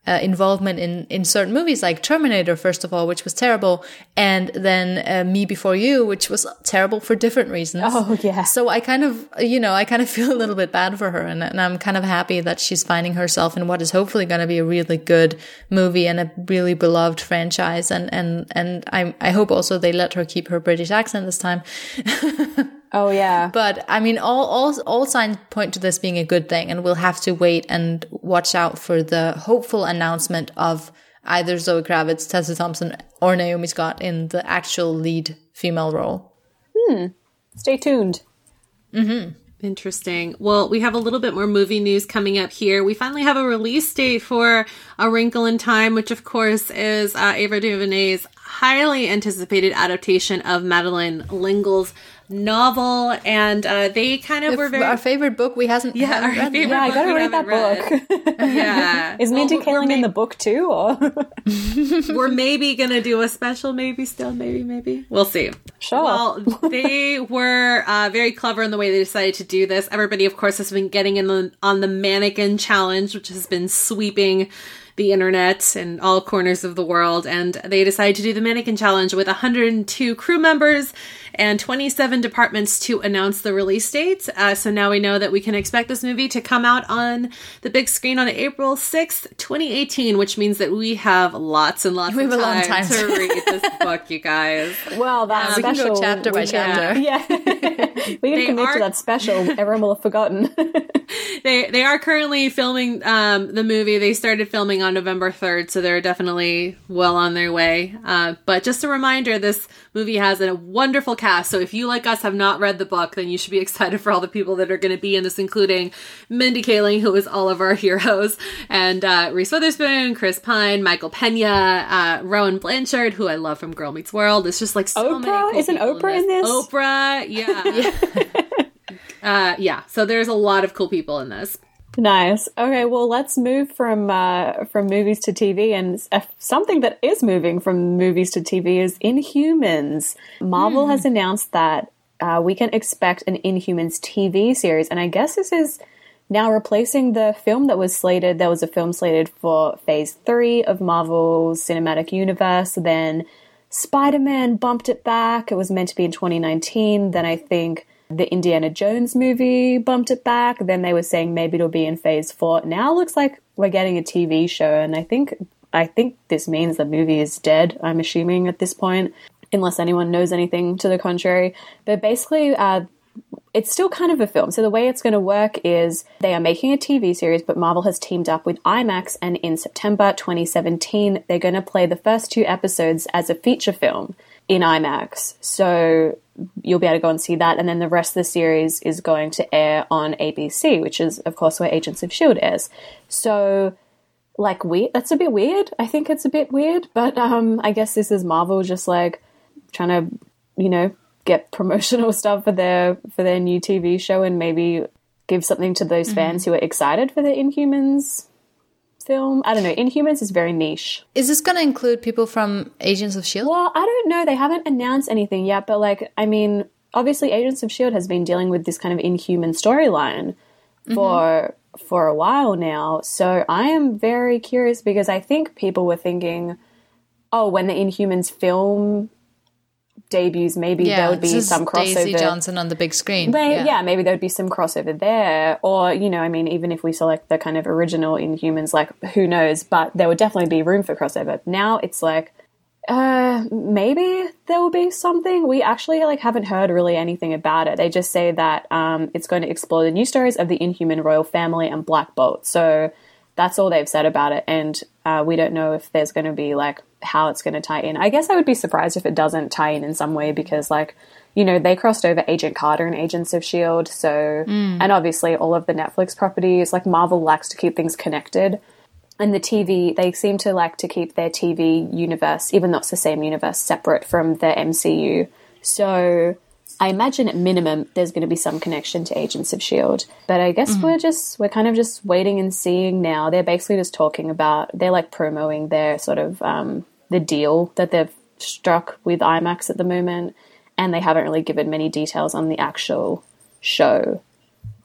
uh, involvement in in certain movies, like Terminator, first of all, which was terrible, and then uh, Me Before You, which was terrible for different reasons. Oh, yeah. So I kind of, you know, I kind of feel a little bit bad for her, and, and I'm kind of happy that she's finding herself in what is hopefully going to be a really good movie and a really beloved franchise, and and and I I hope also they let her keep her British accent this time. Oh, yeah. But I mean, all, all, all signs point to this being a good thing, and we'll have to wait and watch out for the hopeful announcement of either Zoe Kravitz, Tessa Thompson, or Naomi Scott in the actual lead female role. Hmm. Stay tuned. Mhm. Interesting. Well, we have a little bit more movie news coming up here. We finally have a release date for A Wrinkle in Time, which of course is uh, Ava DuVernay's highly anticipated adaptation of Madeleine L'Engle's novel, and uh, they kind of were very Our favorite book we hasn't yeah, haven't our read favorite yet. Yeah, I gotta read that haven't book. read. yeah, Is Mindy Well, we're Kaling in the book too? Or We're maybe gonna do a special, maybe still, maybe, maybe. We'll see. Sure. Well, they were uh, very clever in the way they decided to do this. Everybody, of course, has been getting in the, on the mannequin challenge, which has been sweeping the internet and all corners of the world. And they decided to do the mannequin challenge with 102 crew members and 27 departments to announce the release date. Uh, so now we know that we can expect this movie to come out on the big screen on April 6th, 2018, which means that we have lots and lots We of have a long time, time. to read this book, you guys. well, that we can go special chapter by chapter. Yeah, we can They commit are- to that special. Everyone will have forgotten. They they are currently filming um, the movie. They started filming on November third, so they're definitely well on their way. Uh, but just a reminder, this movie has a wonderful cast. So if you like us have not read the book, then you should be excited for all the people that are going to be in this, including Mindy Kaling, who is all of our heroes, and uh, Reese Witherspoon, Chris Pine, Michael Pena, uh, Rowan Blanchard, who I love from Girl Meets World. It's just like so. Oprah? cool Isn't Oprah in this? Oprah, yeah. Uh, yeah, so there's a lot of cool people in this. Nice. Okay, well, let's move from uh, from movies to TV, and uh, something that is moving from movies to TV is Inhumans. Marvel has announced that uh, we can expect an Inhumans TV series, and I guess this is now replacing the film that was slated. There was a film slated for Phase Three of Marvel's Cinematic Universe. Then Spider Man bumped it back. It was meant to be in 2019. Then I think the Indiana Jones movie bumped it back. Then they were saying maybe it'll be in phase four. Now it looks like we're getting a TV show, and I think I think this means the movie is dead, I'm assuming at this point, unless anyone knows anything to the contrary. But basically, uh, it's still kind of a film. So the way it's going to work is they are making a TV series, but Marvel has teamed up with IMAX, and in September 2017, they're going to play the first two episodes as a feature film in IMAX. So you'll be able to go and see that, and then the rest of the series is going to air on ABC, which is, of course, where Agents of Shield airs. So like weird. That's a bit weird. I think it's a bit weird, but um, I guess this is Marvel just like trying to, you know, get promotional stuff for their for their new TV show and maybe give something to those fans who are excited for the Inhumans film. I don't know. Inhumans is very niche. Is this going to include people from Agents of Shield? Well, I don't know. They haven't announced anything yet, but like, I mean, obviously, Agents of Shield has been dealing with this kind of Inhuman storyline mm-hmm. for for a while now. So I am very curious because I think people were thinking, oh, when the Inhumans film debuts, maybe there would be some crossover. Daisy Johnson on the big screen. May- yeah. maybe there would be some crossover there. Or, you know, I mean, even if we select the kind of original Inhumans, like, who knows? But there would definitely be room for crossover. Now it's like, uh, maybe there will be something. We actually, like, haven't heard really anything about it. They just say that, um, it's going to explore the new stories of the Inhuman royal family and Black Bolt. So that's all they've said about it. And, uh, we don't know if there's going to be, like, how it's going to tie in. I guess I would be surprised if it doesn't tie in in some way because, like, you know, they crossed over Agent Carter and Agents of S.H.I.E.L.D. So, and obviously all of the Netflix properties, like, Marvel likes to keep things connected. And the TV, they seem to like to keep their TV universe, even though it's the same universe, separate from the MCU. So, I imagine at minimum there's going to be some connection to Agents of S.H.I.E.L.D. But I guess we're just, we're kind of just waiting and seeing now. They're basically just talking about, they're like promoting their sort of, um, the deal that they've struck with IMAX at the moment. And they haven't really given many details on the actual show.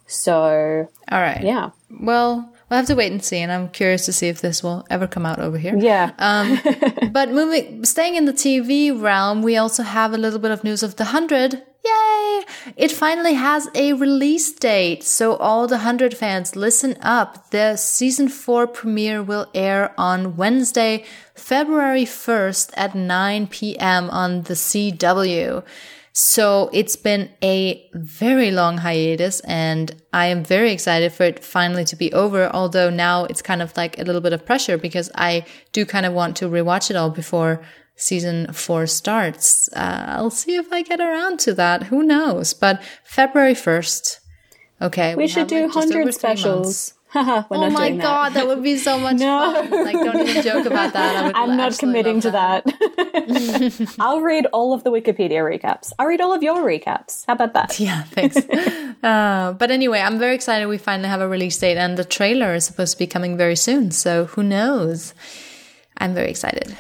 So, All right. yeah. Well, we'll have to wait and see, and I'm curious to see if this will ever come out over here. Yeah. Um, but moving, staying in the TV realm, we also have a little bit of news of the hundred. Yay! It finally has a release date, so all the hundred fans, listen up. The season four premiere will air on Wednesday, February first at 9 p.m. on the CW. So it's been a very long hiatus and I am very excited for it finally to be over. Although now it's kind of like a little bit of pressure because I do kind of want to rewatch it all before season four starts. Uh, I'll see if I get around to that. Who knows? But February 1st. Okay. We, should have, do like, 100 three specials. Oh my god, that. would be so much No. fun. Like, don't even joke about that. I I'm not committing to love that. I'll read all of the Wikipedia recaps. I'll read all of your recaps. How about that? Yeah, thanks. uh, but anyway, I'm very excited we finally have a release date, and the trailer is supposed to be coming very soon. So who knows? I'm very excited.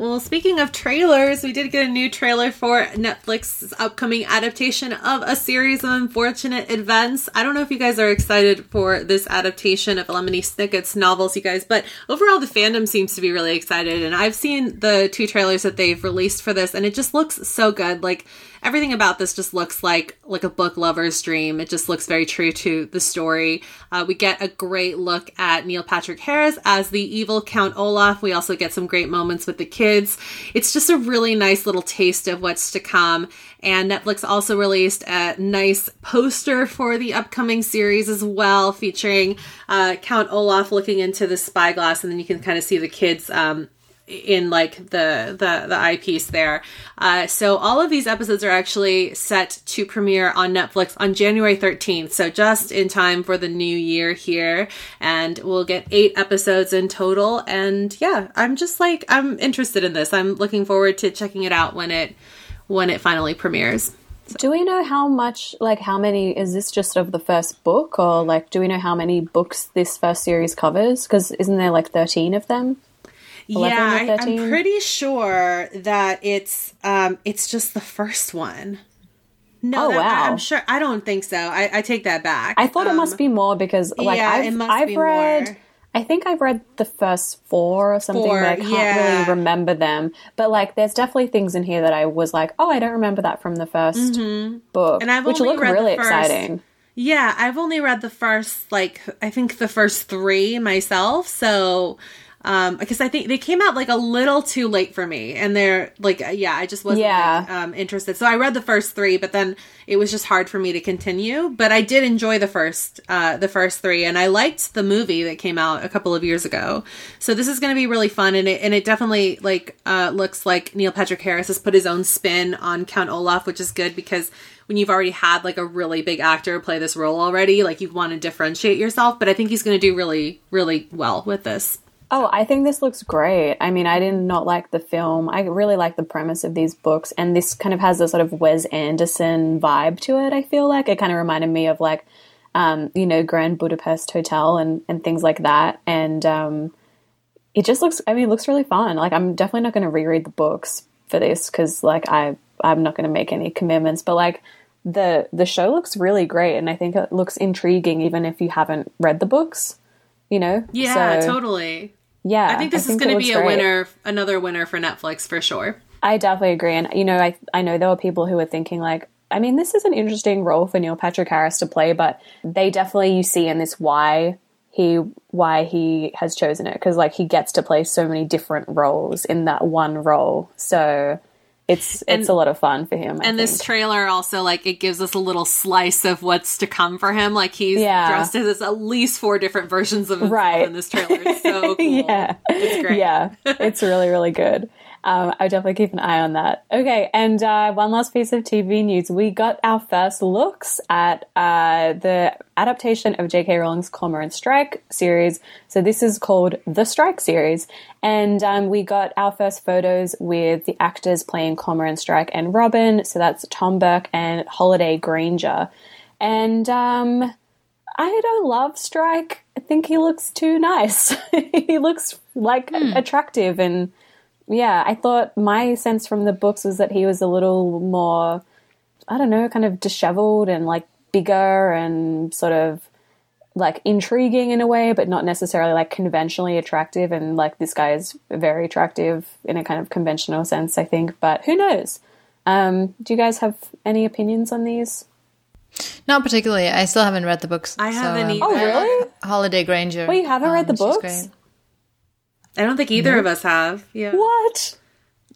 Well, speaking of trailers, we did get a new trailer for Netflix's upcoming adaptation of a series of unfortunate events. I don't know if you guys are excited for this adaptation of Lemony Snicket's novels, you guys, but overall the fandom seems to be really excited. And I've seen the two trailers that they've released for this, and it just looks so good. Like everything about this just looks like like a book lover's dream. It just looks very true to the story. Uh, we get a great look at Neil Patrick Harris as the evil Count Olaf. We also get some great moments with the kids. It's just a really nice little taste of what's to come. And Netflix also released a nice poster for the upcoming series as well, featuring uh, Count Olaf looking into the spyglass, and then you can kind of see the kids. Um, in like the the the eyepiece there. Uh, so all of these episodes are actually set to premiere on Netflix on January 13th. So just in time for the new year here, and we'll get eight episodes in total. And yeah, I'm just like I'm interested in this. I'm looking forward to checking it out when it when it finally premieres. Do we know how much, like, how many, is this just of the first book, or, like, do we know how many books this first series covers? Because isn't there, like, 13 of them? 11 yeah, I, I'm pretty sure that it's um it's just the first one. No, Oh, that- I- wow. I'm sure. I don't think so. I, I take that back. I thought it Um, must be more because, like, yeah, I've, it I've read. more. I think I've read the first four or something, Four, but I can't yeah. really remember them. But like, there's definitely things in here that I was like, "Oh, I don't remember that from the 1st book," Mm-hmm. And I've which only look really first- exciting. Yeah, I've only read the first, like, I think the first three myself. So um because i think they came out like a little too late for me and they're like yeah i just wasn't Yeah. like, um interested. So i read the first three but then it was just hard for me to continue. But i did enjoy the first uh the first three and i liked the movie that came out a couple of years ago. So this is going to be really fun and it and it definitely like uh looks like neil patrick harris has put his own spin on count olaf which is good because when you've already had like a really big actor play this role already like you want to differentiate yourself. But i think he's going to do really really well with this Oh, I think this looks great. I mean, I did not like the film. I really like the premise of these books, and this kind of has a sort of Wes Anderson vibe to it. I feel like it kind of reminded me of like, um, you know, Grand Budapest Hotel and and things like that. And um, it just looks. I mean, it looks really fun. Like, I'm definitely not going to reread the books for this because, like, I I'm not going to make any commitments. But like, the the show looks really great, and I think it looks intriguing even if you haven't read the books. You know, yeah So- totally yeah, i think this is going to be a great. winner another winner for netflix for sure I definitely agree, and you know, I I know there were people who were thinking like, I mean, this is an interesting role for Neil Patrick Harris to play, but they definitely you see in this why he why he has chosen it because like he gets to play so many different roles in that one role, so it's it's a lot of fun for him. I and this trailer also like it gives us a little slice of what's to come for him like he's Yeah. dressed as at least four different versions of himself Right. in this trailer it's so cool yeah, it's great yeah, it's really, really good. Um, I definitely keep an eye on that. Okay, and uh, one last piece of TV news: we got our first looks at uh, the adaptation of J.K. Rowling's Cormoran Strike series. So this is called the Strike series, and um, we got our first photos with the actors playing Cormoran Strike and Robin. So that's Tom Burke and Holliday Grainger, and um, I don't love Strike. I think he looks too nice. he looks like attractive and yeah, I thought my sense from the books was that he was a little more I don't know, kind of disheveled and like bigger and sort of like intriguing in a way, but not necessarily like conventionally attractive. And like this guy is very attractive in a kind of conventional sense, I think. But who knows? Um, do you guys have any opinions on these? Not particularly. I still haven't read the books. I haven't um, either. Oh, really? Holliday Grainger. Well, you haven't read the she's books? I don't think either of us have yeah What?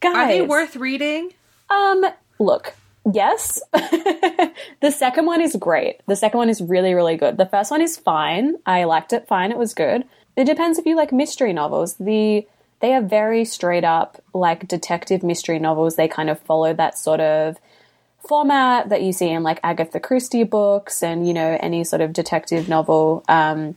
Guys. are they worth reading Um, look, yes. the second one is great. The second one is really, really good. The first one is fine. I liked it fine. It was good. It depends if you like mystery novels. The they are very straight up like detective mystery novels. They kind of follow that sort of format that you see in like Agatha Christie books and you know any sort of detective novel um,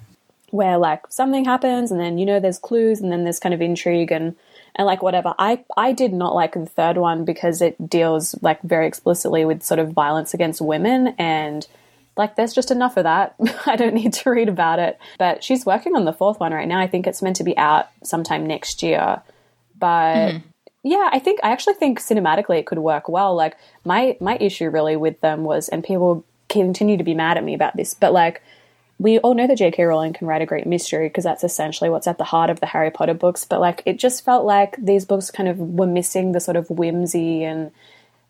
where like something happens and then you know there's clues and then there's kind of intrigue and and like whatever. I I did not like the third one because it deals like very explicitly with sort of violence against women and like there's just enough of that. I don't need to read about it. But she's working on the fourth one right now. I think it's meant to be out sometime next year. But hmm. yeah, I think I actually think cinematically it could work well. Like my my issue really with them was, and people continue to be mad at me about this, but like we all know that J.K. Rowling can write a great mystery because that's essentially what's at the heart of the Harry Potter books. But like it just felt like these books kind of were missing the sort of whimsy and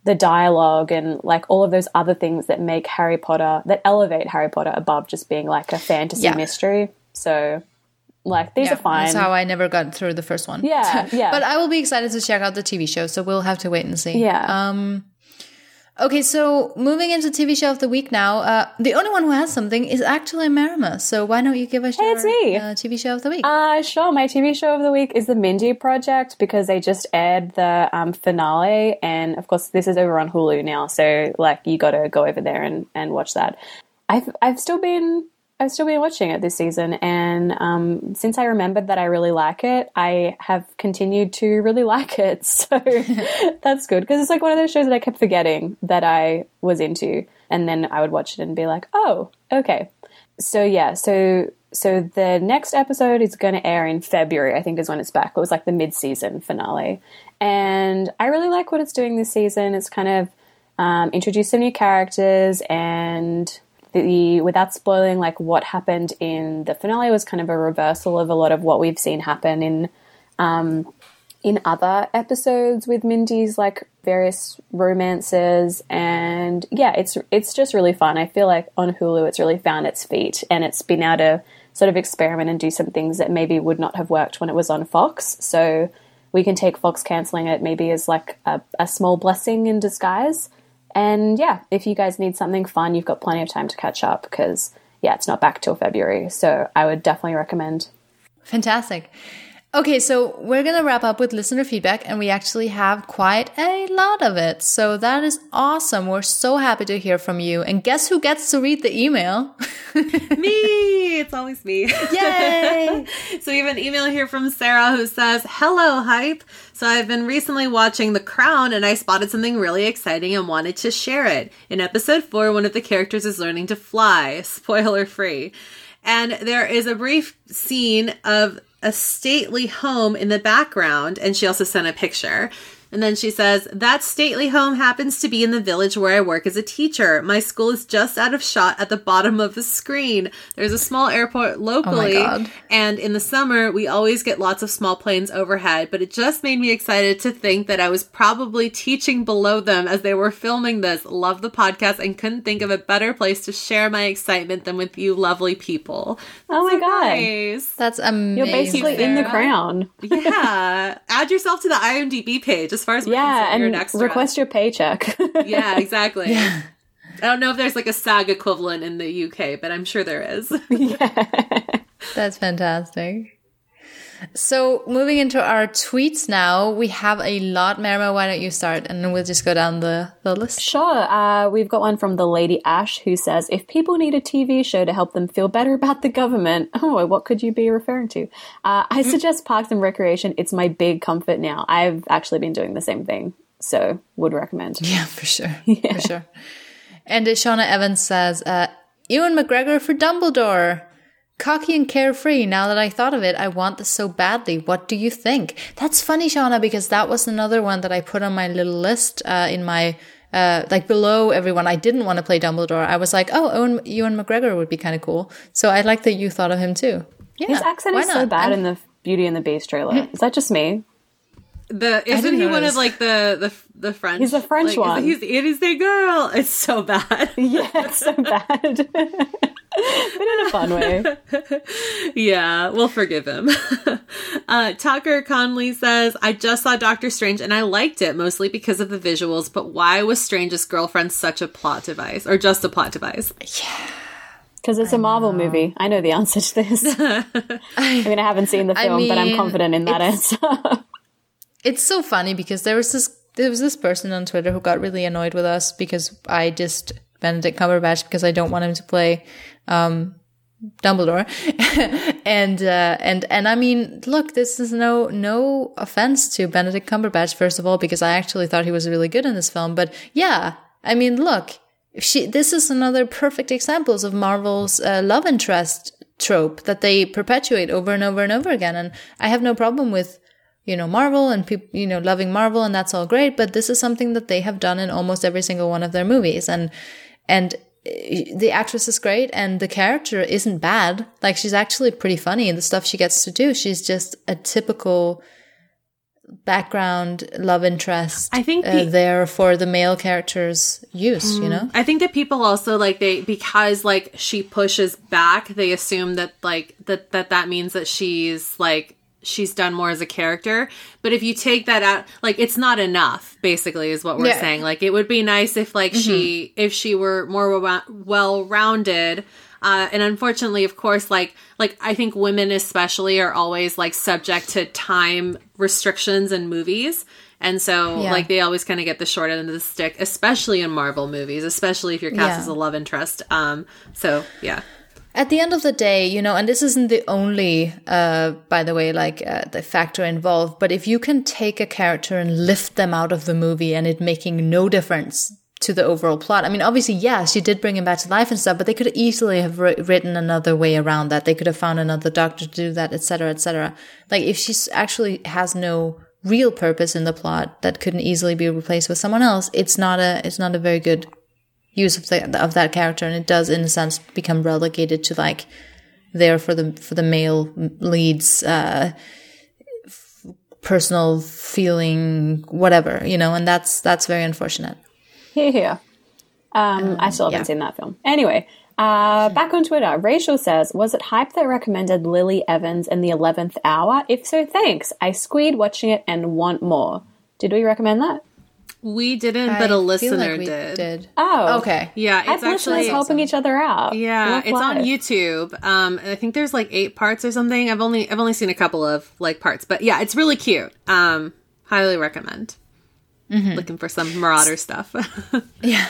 the dialogue and like all of those other things that make Harry Potter that elevate Harry Potter above just being like a fantasy Yeah. mystery. So like these Yeah, are fine. That's how I never got through the first one. Yeah, yeah. but I will be excited to check out the TV show, so we'll have to wait and see. Yeah. Um. Okay, so moving into TV show of the week now. Uh, the only one who has something is actually Marama. So why don't you give us your it's me. Uh, TV show of the week? Uh, sure. My TV show of the week is The Mindy Project because they just aired the um, finale. And of course, this is over on Hulu now. So, like, you got to go over there and, and watch that. I've, I've still been. I've still been watching it this season, and um, since I remembered that I really like it, I have continued to really like it. So that's good because it's like one of those shows that I kept forgetting that I was into, and then I would watch it and be like, "Oh, okay." so yeah, so so the next episode is going to air in February. I think is when it's back. It was like the mid-season finale, and I really like what it's doing this season. It's kind of um, introduced some new characters, and the without spoiling like what happened in the finale was kind of a reversal of a lot of what we've seen happen in um, in other episodes with Mindy's like various romances and yeah, it's it's just really fun. I feel like on Hulu it's really found its feet and it's been able to sort of experiment and do some things that maybe would not have worked when it was on Fox. So we can take Fox canceling it maybe as like a, a small blessing in disguise. And yeah, if you guys need something fun, you've got plenty of time to catch up because yeah, it's not back till February. So I would definitely recommend. Fantastic. Okay, so we're going to wrap up with listener feedback, and we actually have quite a lot of it. So that is awesome. We're so happy to hear from you. And guess who gets to read the email? me! It's always me. Yay! so we have an email here from Sarah who says, Hello, Hype. So I've been recently watching The Crown and I spotted something really exciting and wanted to share it. In episode 4, one of the characters is learning to fly, spoiler free. And there is a brief scene of a stately home in the background, and she also sent a picture. And then she says, That stately home happens to be in the village where I work as a teacher. My school is just out of shot at the bottom of the screen. There's a small airport oh locally. Oh and in the summer, we always get lots of small planes overhead. But it just made me excited to think that I was probably teaching below them as they were filming this. Love the podcast and couldn't think of a better place to share my excitement than with you lovely people. Oh my So god. nice. That's amazing. You're basically in the crown. yeah. Add yourself to the IMDb page as far as we're Yeah, concerned. You're and next to request your paycheck. Yeah, exactly. I don't know if there's like a SAG equivalent in the UK, but I'm sure there is. That's fantastic. So moving into our tweets now, we have a lot. Marama, why don't you start, and we'll just go down the, the list. Sure. Uh, we've got one from the Lady Ash who says, if people need a TV show to help them feel better about the government, oh, what could you be referring to? Uh, I suggest Parks and Recreation. It's my big comfort now. I've actually been doing the same thing, so would recommend. Yeah, for sure, for sure. And Shauna Evans says, uh, "Ewan McGregor for Dumbledore." Cocky and carefree. Now that I thought of it, I want this so badly. What do you think? That's funny, Shauna, because that was another one that I put on my little list uh, in my uh, like below everyone. I didn't want to play Dumbledore. I was like, oh, Owen, Ewan McGregor would be kind of cool. So I like that you thought of him too. Yeah, His accent why is so bad I'm- in the Beauty and the Beast trailer. Is that just me? The isn't didn't he one of like the the the French? He's a French like, one. He's it is the girl. It's so bad. Yeah, it's so bad. but in a fun way. yeah, we'll forgive him. uh, Tucker Conley says, I just saw Doctor Strange and I liked it mostly because of the visuals, but why was Strange's girlfriend such a plot device? Or just a plot device? Yeah. Because it's a Marvel movie. I know the answer to this. I mean, I haven't seen the I film, but I'm confident in that it's- answer. it's so funny because there was this there was this person on Twitter who got really annoyed with us because I just Benedict Cumberbatch because I don't want him to play um, Dumbledore, and uh, and and I mean, look, this is no no offense to Benedict Cumberbatch first of all because I actually thought he was really good in this film, but yeah, I mean, look, she this is another perfect examples of Marvel's uh, love interest trope that they perpetuate over and over and over again, and I have no problem with you know Marvel and people you know loving Marvel and that's all great but this is something that they have done in almost every single one of their movies and and uh, the actress is great and the character isn't bad. Like she's actually pretty funny in the stuff she gets to do. She's just a typical background love interest I think uh, the- there for the male characters use you know? I think that people also like they because like she pushes back, they assume that like that that that means that she's like she's done more as a character. But if you take that out, like it's not enough. Basically, is what we're Yeah. saying. Like it would be nice if like she if she were more well rounded. Uh, and unfortunately, of course, like like I think women especially are always like subject to time restrictions in movies. And so, Yeah. like, they always kind of get the short end of the stick, especially in Marvel movies, especially if you're cast Yeah. as a love interest. Um, so yeah, at the end of the day, you know, and this isn't the only, uh, by the way, like uh, the factor involved, but if you can take a character and lift them out of the movie and it making no difference to the overall plot. I mean, obviously, yeah, she did bring him back to life and stuff, but they could easily have wri- written another way around that. They could have found another doctor to do that, etc., etc. Like if she actually has no real purpose in the plot that couldn't easily be replaced with someone else, it's not a, it's not a very good use of the, of that character, and it does, in a sense, become relegated to like there for the for the male leads uh, personal feeling, whatever, you know, and that's that's very unfortunate. Here, here. Um, I still haven't yeah. seen that film. Anyway, uh, back on Twitter, Rachel says, "Was it hype that recommended Lily Evans in the eleventh hour? If so, thanks. I squeed watching it and want more. Did we recommend that? We didn't, I but a feel listener like we did. Oh, Okay. Yeah, Have it's listeners actually helping each other out. Yeah, Love it's on. YouTube. Um, I think there's like eight parts or something. I've only I've only seen a couple of like parts, but yeah, it's really cute. Um, highly recommend. Looking for some Marauder stuff. Yeah.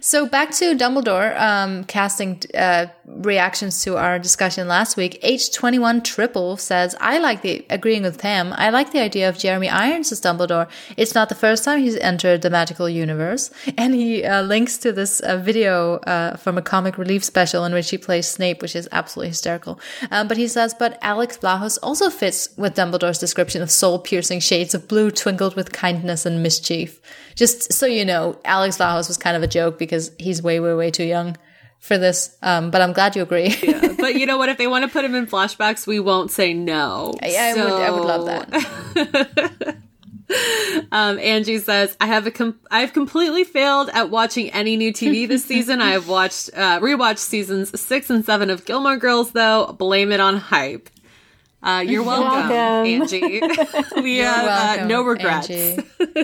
So back to Dumbledore um, casting uh, reactions to our discussion last week. H21 Triple says, I like the, agreeing with Pam, I like the idea of Jeremy Irons as Dumbledore. It's not the first time he's entered the magical universe. And he uh, links to this uh, video uh, from a comic relief special in which he plays Snape, which is absolutely hysterical. Um, but he says, but Alex Blahos also fits with Dumbledore's description of soul piercing shades of blue twinkled with kindness and mischief. Just so you know, Alex Lahos was kind of a joke because he's way, way, way too young for this. Um, but I'm glad you agree. but you know what? If they want to put him in flashbacks, we won't say no. I, I would, I would love that. Um, Angie says, "I have a com- I've completely failed at watching any new TV this season. I have watched uh, rewatched seasons six and seven of Gilmore Girls, though. Blame it on hype. Uh, you're welcome, welcome. Angie. we have uh, no regrets.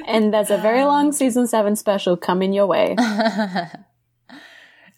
And there's a very long season seven special coming your way.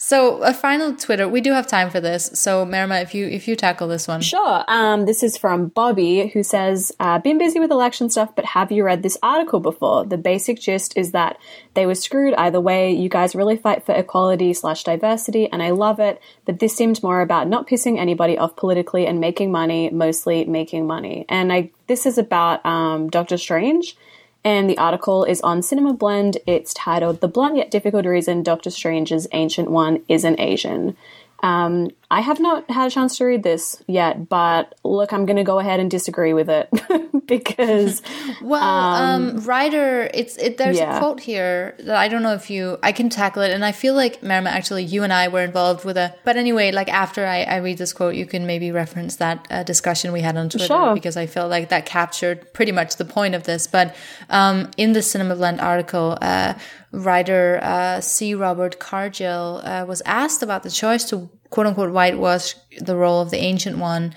So a final Twitter. We do have time for this. So Marama, if you if you tackle this one, Sure. Um, this is from Bobby, who says, uh, "Been busy with election stuff, but have you read this article before? The basic gist is that they were screwed either way. You guys really fight for equality slash diversity, and I love it. But this seemed more about not pissing anybody off politically and making money, mostly making money. And I this is about um, Doctor Strange." And the article is on Cinema Blend. It's titled The Blunt Yet Difficult Reason Doctor Strange's Ancient One Isn't Asian. Um, I have not had a chance to read this yet, but look, I'm going to go ahead and disagree with it because well, um, writer, it's it. There's yeah. a quote here that I don't know if you I can tackle it, and I feel like Marama, actually, you and I were involved with a. But anyway, like after I, I read this quote, you can maybe reference that uh, discussion we had on Twitter Sure. because I feel like that captured pretty much the point of this. But um, in the Cinema Blend article, uh, writer uh, C. Robert Cargill uh, was asked about the choice to quote unquote whitewash the role of the Ancient One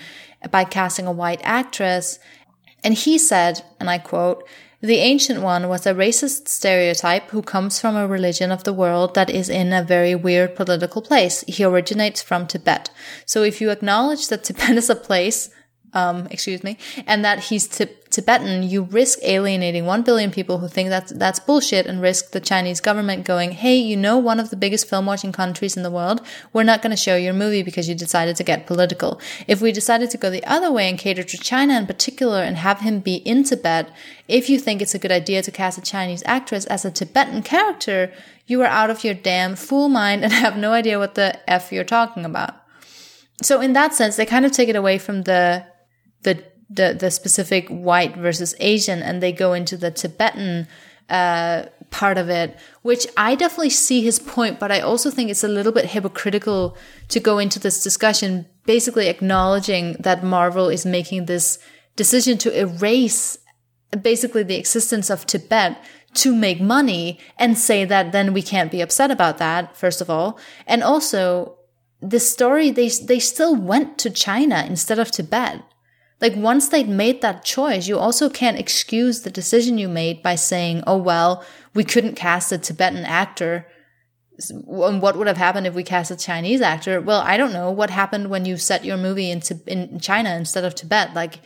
by casting a white actress. And he said, and I quote, the Ancient One was a racist stereotype who comes from a religion of the world that is in a very weird political place. He originates from Tibet. So if you acknowledge that Tibet is a place, um, excuse me, and that he's Ti- Tibetan, you risk alienating one billion people who think that's that's bullshit, and risk the Chinese government going, "Hey, you know, one of the biggest film watching countries in the world, we're not going to show your movie because you decided to get political." If we decided to go the other way and cater to China in particular and have him be in Tibet, if you think it's a good idea to cast a Chinese actress as a Tibetan character, you are out of your damn fool mind and have no idea what the f you're talking about. So in that sense, they kind of take it away from the the the, the specific white versus Asian, and they go into the Tibetan uh, part of it, which I definitely see his point, but I also think it's a little bit hypocritical to go into this discussion, basically acknowledging that Marvel is making this decision to erase basically the existence of Tibet to make money and say that then we can't be upset about that, first of all. And also, the story, they, they still went to China instead of Tibet. Like once they'd made that choice, you also can't excuse the decision you made by saying, oh, well, we couldn't cast a Tibetan actor. And what would have happened if we cast a Chinese actor? Well, I don't know. What happened when you set your movie in, in China instead of Tibet? Like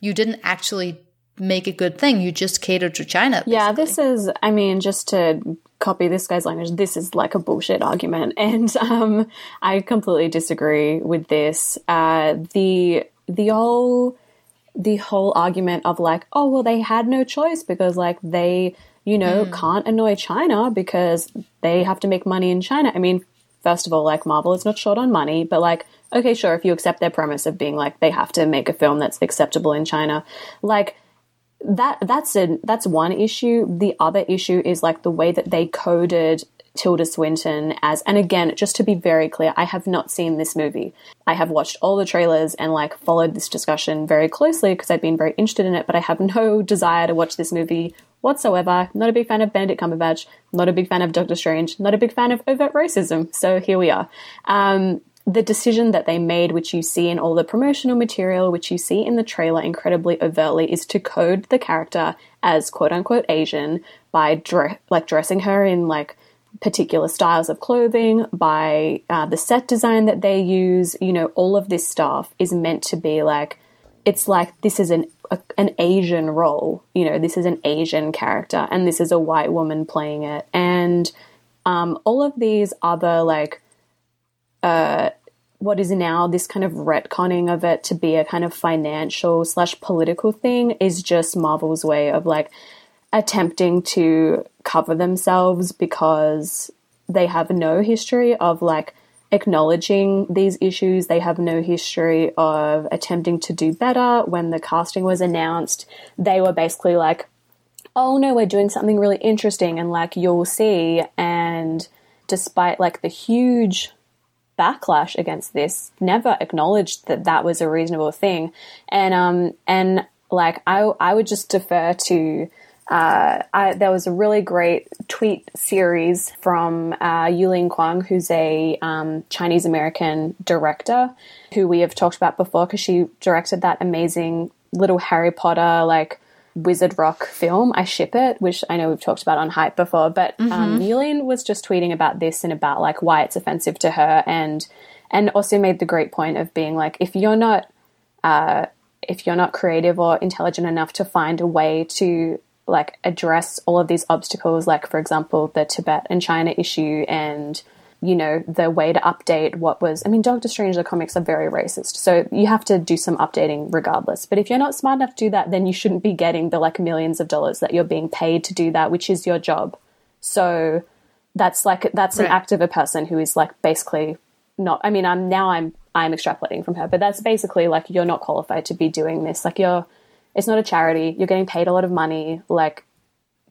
you didn't actually make a good thing. You just catered to China. Yeah, basically. this is, I mean, just to copy this guy's language, this is like a bullshit argument. And um, I completely disagree with this. Uh, the the whole the whole argument of like, oh well, they had no choice because like they, you know, mm. can't annoy China because they have to make money in China. I mean, first of all, like Marvel is not short on money, but like, okay, sure, if you accept their premise of being like they have to make a film that's acceptable in China, like that that's a that's one issue. The other issue is like the way that they coded Tilda Swinton as, and again, just to be very clear, I have not seen this movie. I have watched all the trailers and like followed this discussion very closely because I've been very interested in it, but I have no desire to watch this movie whatsoever. Not a big fan of Benedict Cumberbatch, not a big fan of Doctor Strange, not a big fan of overt racism. So here we are. Um, the decision that they made, which you see in all the promotional material, which you see in the trailer incredibly overtly, is to code the character as quote unquote Asian by dre- like dressing her in like particular styles of clothing, by uh, the set design that they use. You know, all of this stuff is meant to be like it's like this is an a, an Asian role. You know, this is an Asian character, and this is a white woman playing it, and um, all of these other like uh, what is now this kind of retconning of it to be a kind of financial slash political thing is just Marvel's way of like attempting to cover themselves because they have no history of like acknowledging these issues. They have no history of attempting to do better. When the casting was announced, they were basically like, oh no, we're doing something really interesting and like you'll see. And despite like the huge backlash against this, never acknowledged that that was a reasonable thing. And, um, and like I, I would just defer to uh, I, there was a really great tweet series from uh, Yulin Kuang, who's a um, Chinese American director who we have talked about before because she directed that amazing little Harry Potter like Wizard Rock film. I ship it, which I know we've talked about on Hype before. But mm-hmm. um, Yulin was just tweeting about this and about like why it's offensive to her, and and also made the great point of being like, if you're not uh, if you're not creative or intelligent enough to find a way to like address all of these obstacles, like for example the Tibet and China issue, and you know the way to update what was. I mean, Doctor Strange the comics are very racist, so you have to do some updating regardless. But if you're not smart enough to do that, then you shouldn't be getting the like millions of dollars that you're being paid to do that, which is your job. So that's like that's right. an act of a person who is like basically not. I mean, I'm now I'm I'm extrapolating from her, but that's basically like you're not qualified to be doing this. Like you're it's not a charity. You're getting paid a lot of money. Like,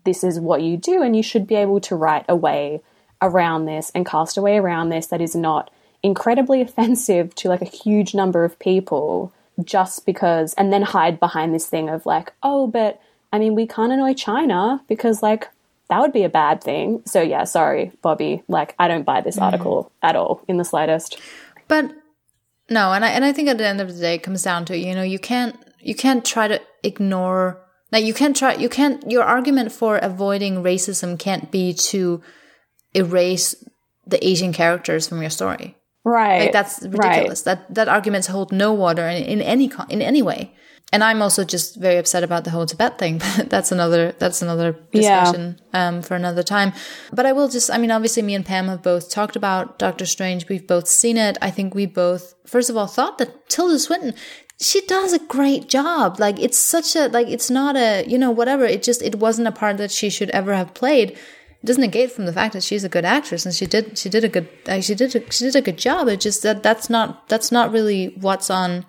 this is what you do, and you should be able to write a way around this and cast a way around this that is not incredibly offensive to like a huge number of people just because, and then hide behind this thing of like, oh, but I mean, we can't annoy China because like that would be a bad thing. So yeah, sorry, Bobby. Like, I don't buy this mm. article at all in the slightest. But no, and I and I think at the end of the day, it comes down to you know you can't you can't try to ignore like you can't try you can't your argument for avoiding racism can't be to erase the asian characters from your story. Right like that's ridiculous. right. that that arguments hold no water in, in any in any way. And i'm also just very upset about the whole tibet thing but that's another that's another discussion yeah. um, for another time. But i will just i mean obviously me and pam have both talked about doctor strange. We've both seen it. I think we both first of all thought that tilda swinton she does a great job. Like it's such a like it's not a you know whatever. It just it wasn't a part that she should ever have played. It doesn't negate from the fact that she's a good actress and she did she did a good uh, she did a, she did a good job. It just that that's not that's not really what's on.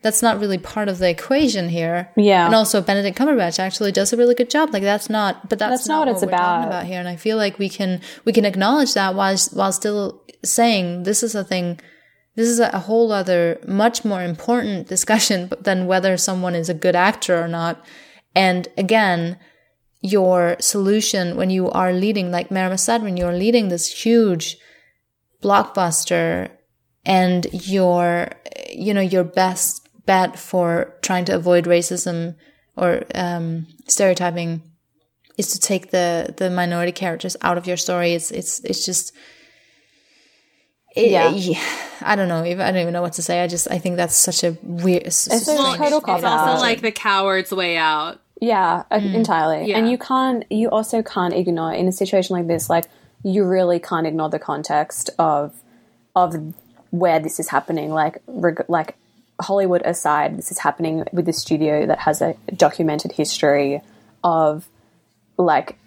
That's not really part of the equation here. Yeah, and also Benedict Cumberbatch actually does a really good job. Like that's not, but that's, that's not, not, what it's about. about here. And I feel like we can we can acknowledge that while while still saying this is a thing this is a whole other, much more important discussion than whether someone is a good actor or not. And again, your solution when you are leading, like Marama said, when you're leading this huge blockbuster and your, you know, your best bet for trying to avoid racism or um, stereotyping is to take the the minority characters out of your story. It's it's it's just it, yeah. yeah. I don't know. I don't even know what to say. I just I think that's such a weird. It's a total It's also like the coward's way out. Yeah, mm. entirely. Yeah. And you can't. You also can't ignore in a situation like this. Like you really can't ignore the context of of where this is happening. Like reg- like Hollywood aside, this is happening with the studio that has a documented history of like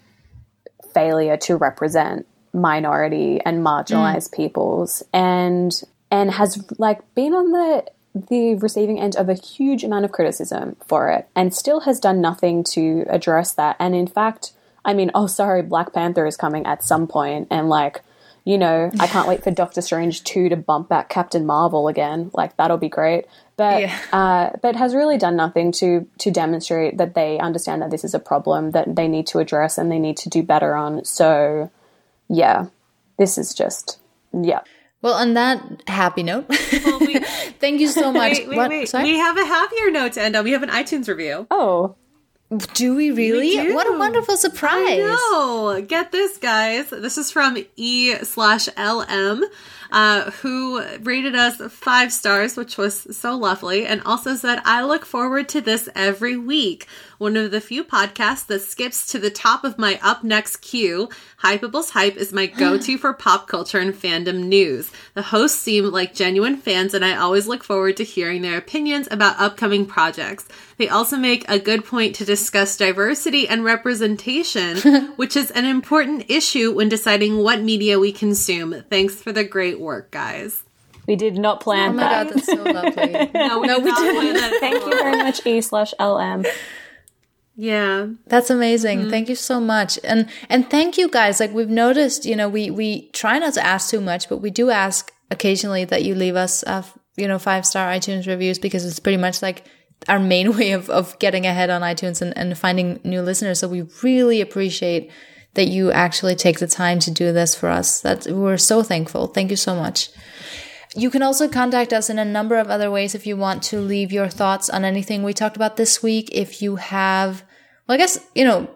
failure to represent minority and marginalized mm. peoples and and has like been on the the receiving end of a huge amount of criticism for it and still has done nothing to address that and in fact I mean, oh, sorry, Black Panther is coming at some point, and like, you know, I can't wait for Doctor Strange 2 to bump back Captain Marvel again. Like, that'll be great. But, Yeah. uh, but has really done nothing to, to demonstrate that they understand that this is a problem that they need to address and they need to do better on. So, yeah, this is just, yeah. Well, on that happy note, we- thank you so much. Wait, wait, what? wait. We have a happier note to end on. We have an iTunes review. Oh, do we really? do. What a wonderful surprise! No, get this, guys. This is from E slash LM, uh, who rated us five stars, which was so lovely, and also said, I look forward to this every week. One of the few podcasts that skips to the top of my up next queue. Hypable's Hype is my go to for pop culture and fandom news. The hosts seem like genuine fans, and I always look forward to hearing their opinions about upcoming projects. They also make a good point to discuss diversity and representation, which is an important issue when deciding what media we consume. Thanks for the great work, guys. we did not plan Oh plan my that. god, that's so lovely. No, we, did not plan that. Thank you very much, E slash LM. Yeah. That's amazing. Thank you so much. And and thank you guys. Like we've noticed, you know, we we try not to ask too much, but we do ask occasionally that you leave us uh, you know, five star iTunes reviews because it's pretty much like our main way of, of getting ahead on iTunes and, and finding new listeners. So we really appreciate that you actually take the time to do this for us. That we're so thankful. Thank you so much. You can also contact us in a number of other ways if you want to leave your thoughts on anything we talked about this week. If you have, well, I guess, you know,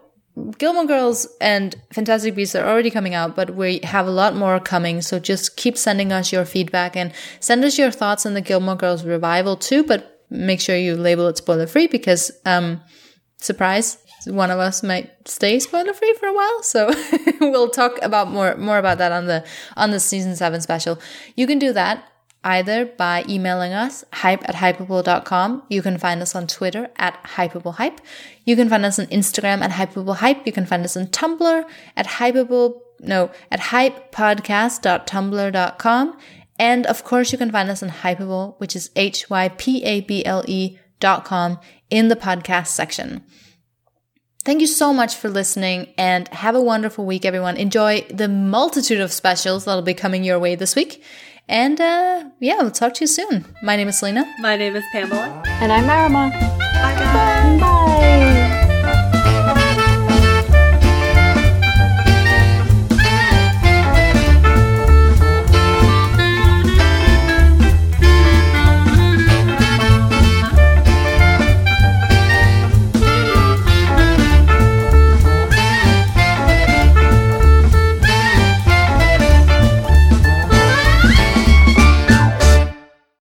Gilmore Girls and Fantastic Beasts are already coming out, but we have a lot more coming. So just keep sending us your feedback and send us your thoughts on the Gilmore Girls revival too, but make sure you label it spoiler free because, um, surprise, one of us might stay spoiler free for a while. So we'll talk about more, more about that on the, on the season seven special. You can do that either by emailing us hype at hypable.com. You can find us on Twitter at hypablehype. You can find us on Instagram at hypablehype. You can find us on Tumblr at hypable, no, at hypepodcast.tumblr.com. And of course, you can find us on Hypable, which is H-Y-P-A-B-L-E E dot com in the podcast section. Thank you so much for listening and have a wonderful week, everyone. Enjoy the multitude of specials that'll be coming your way this week. And uh, yeah, we'll talk to you soon. My name is Selena. My name is Pamela. And I'm Marama. Bye, guys. Bye.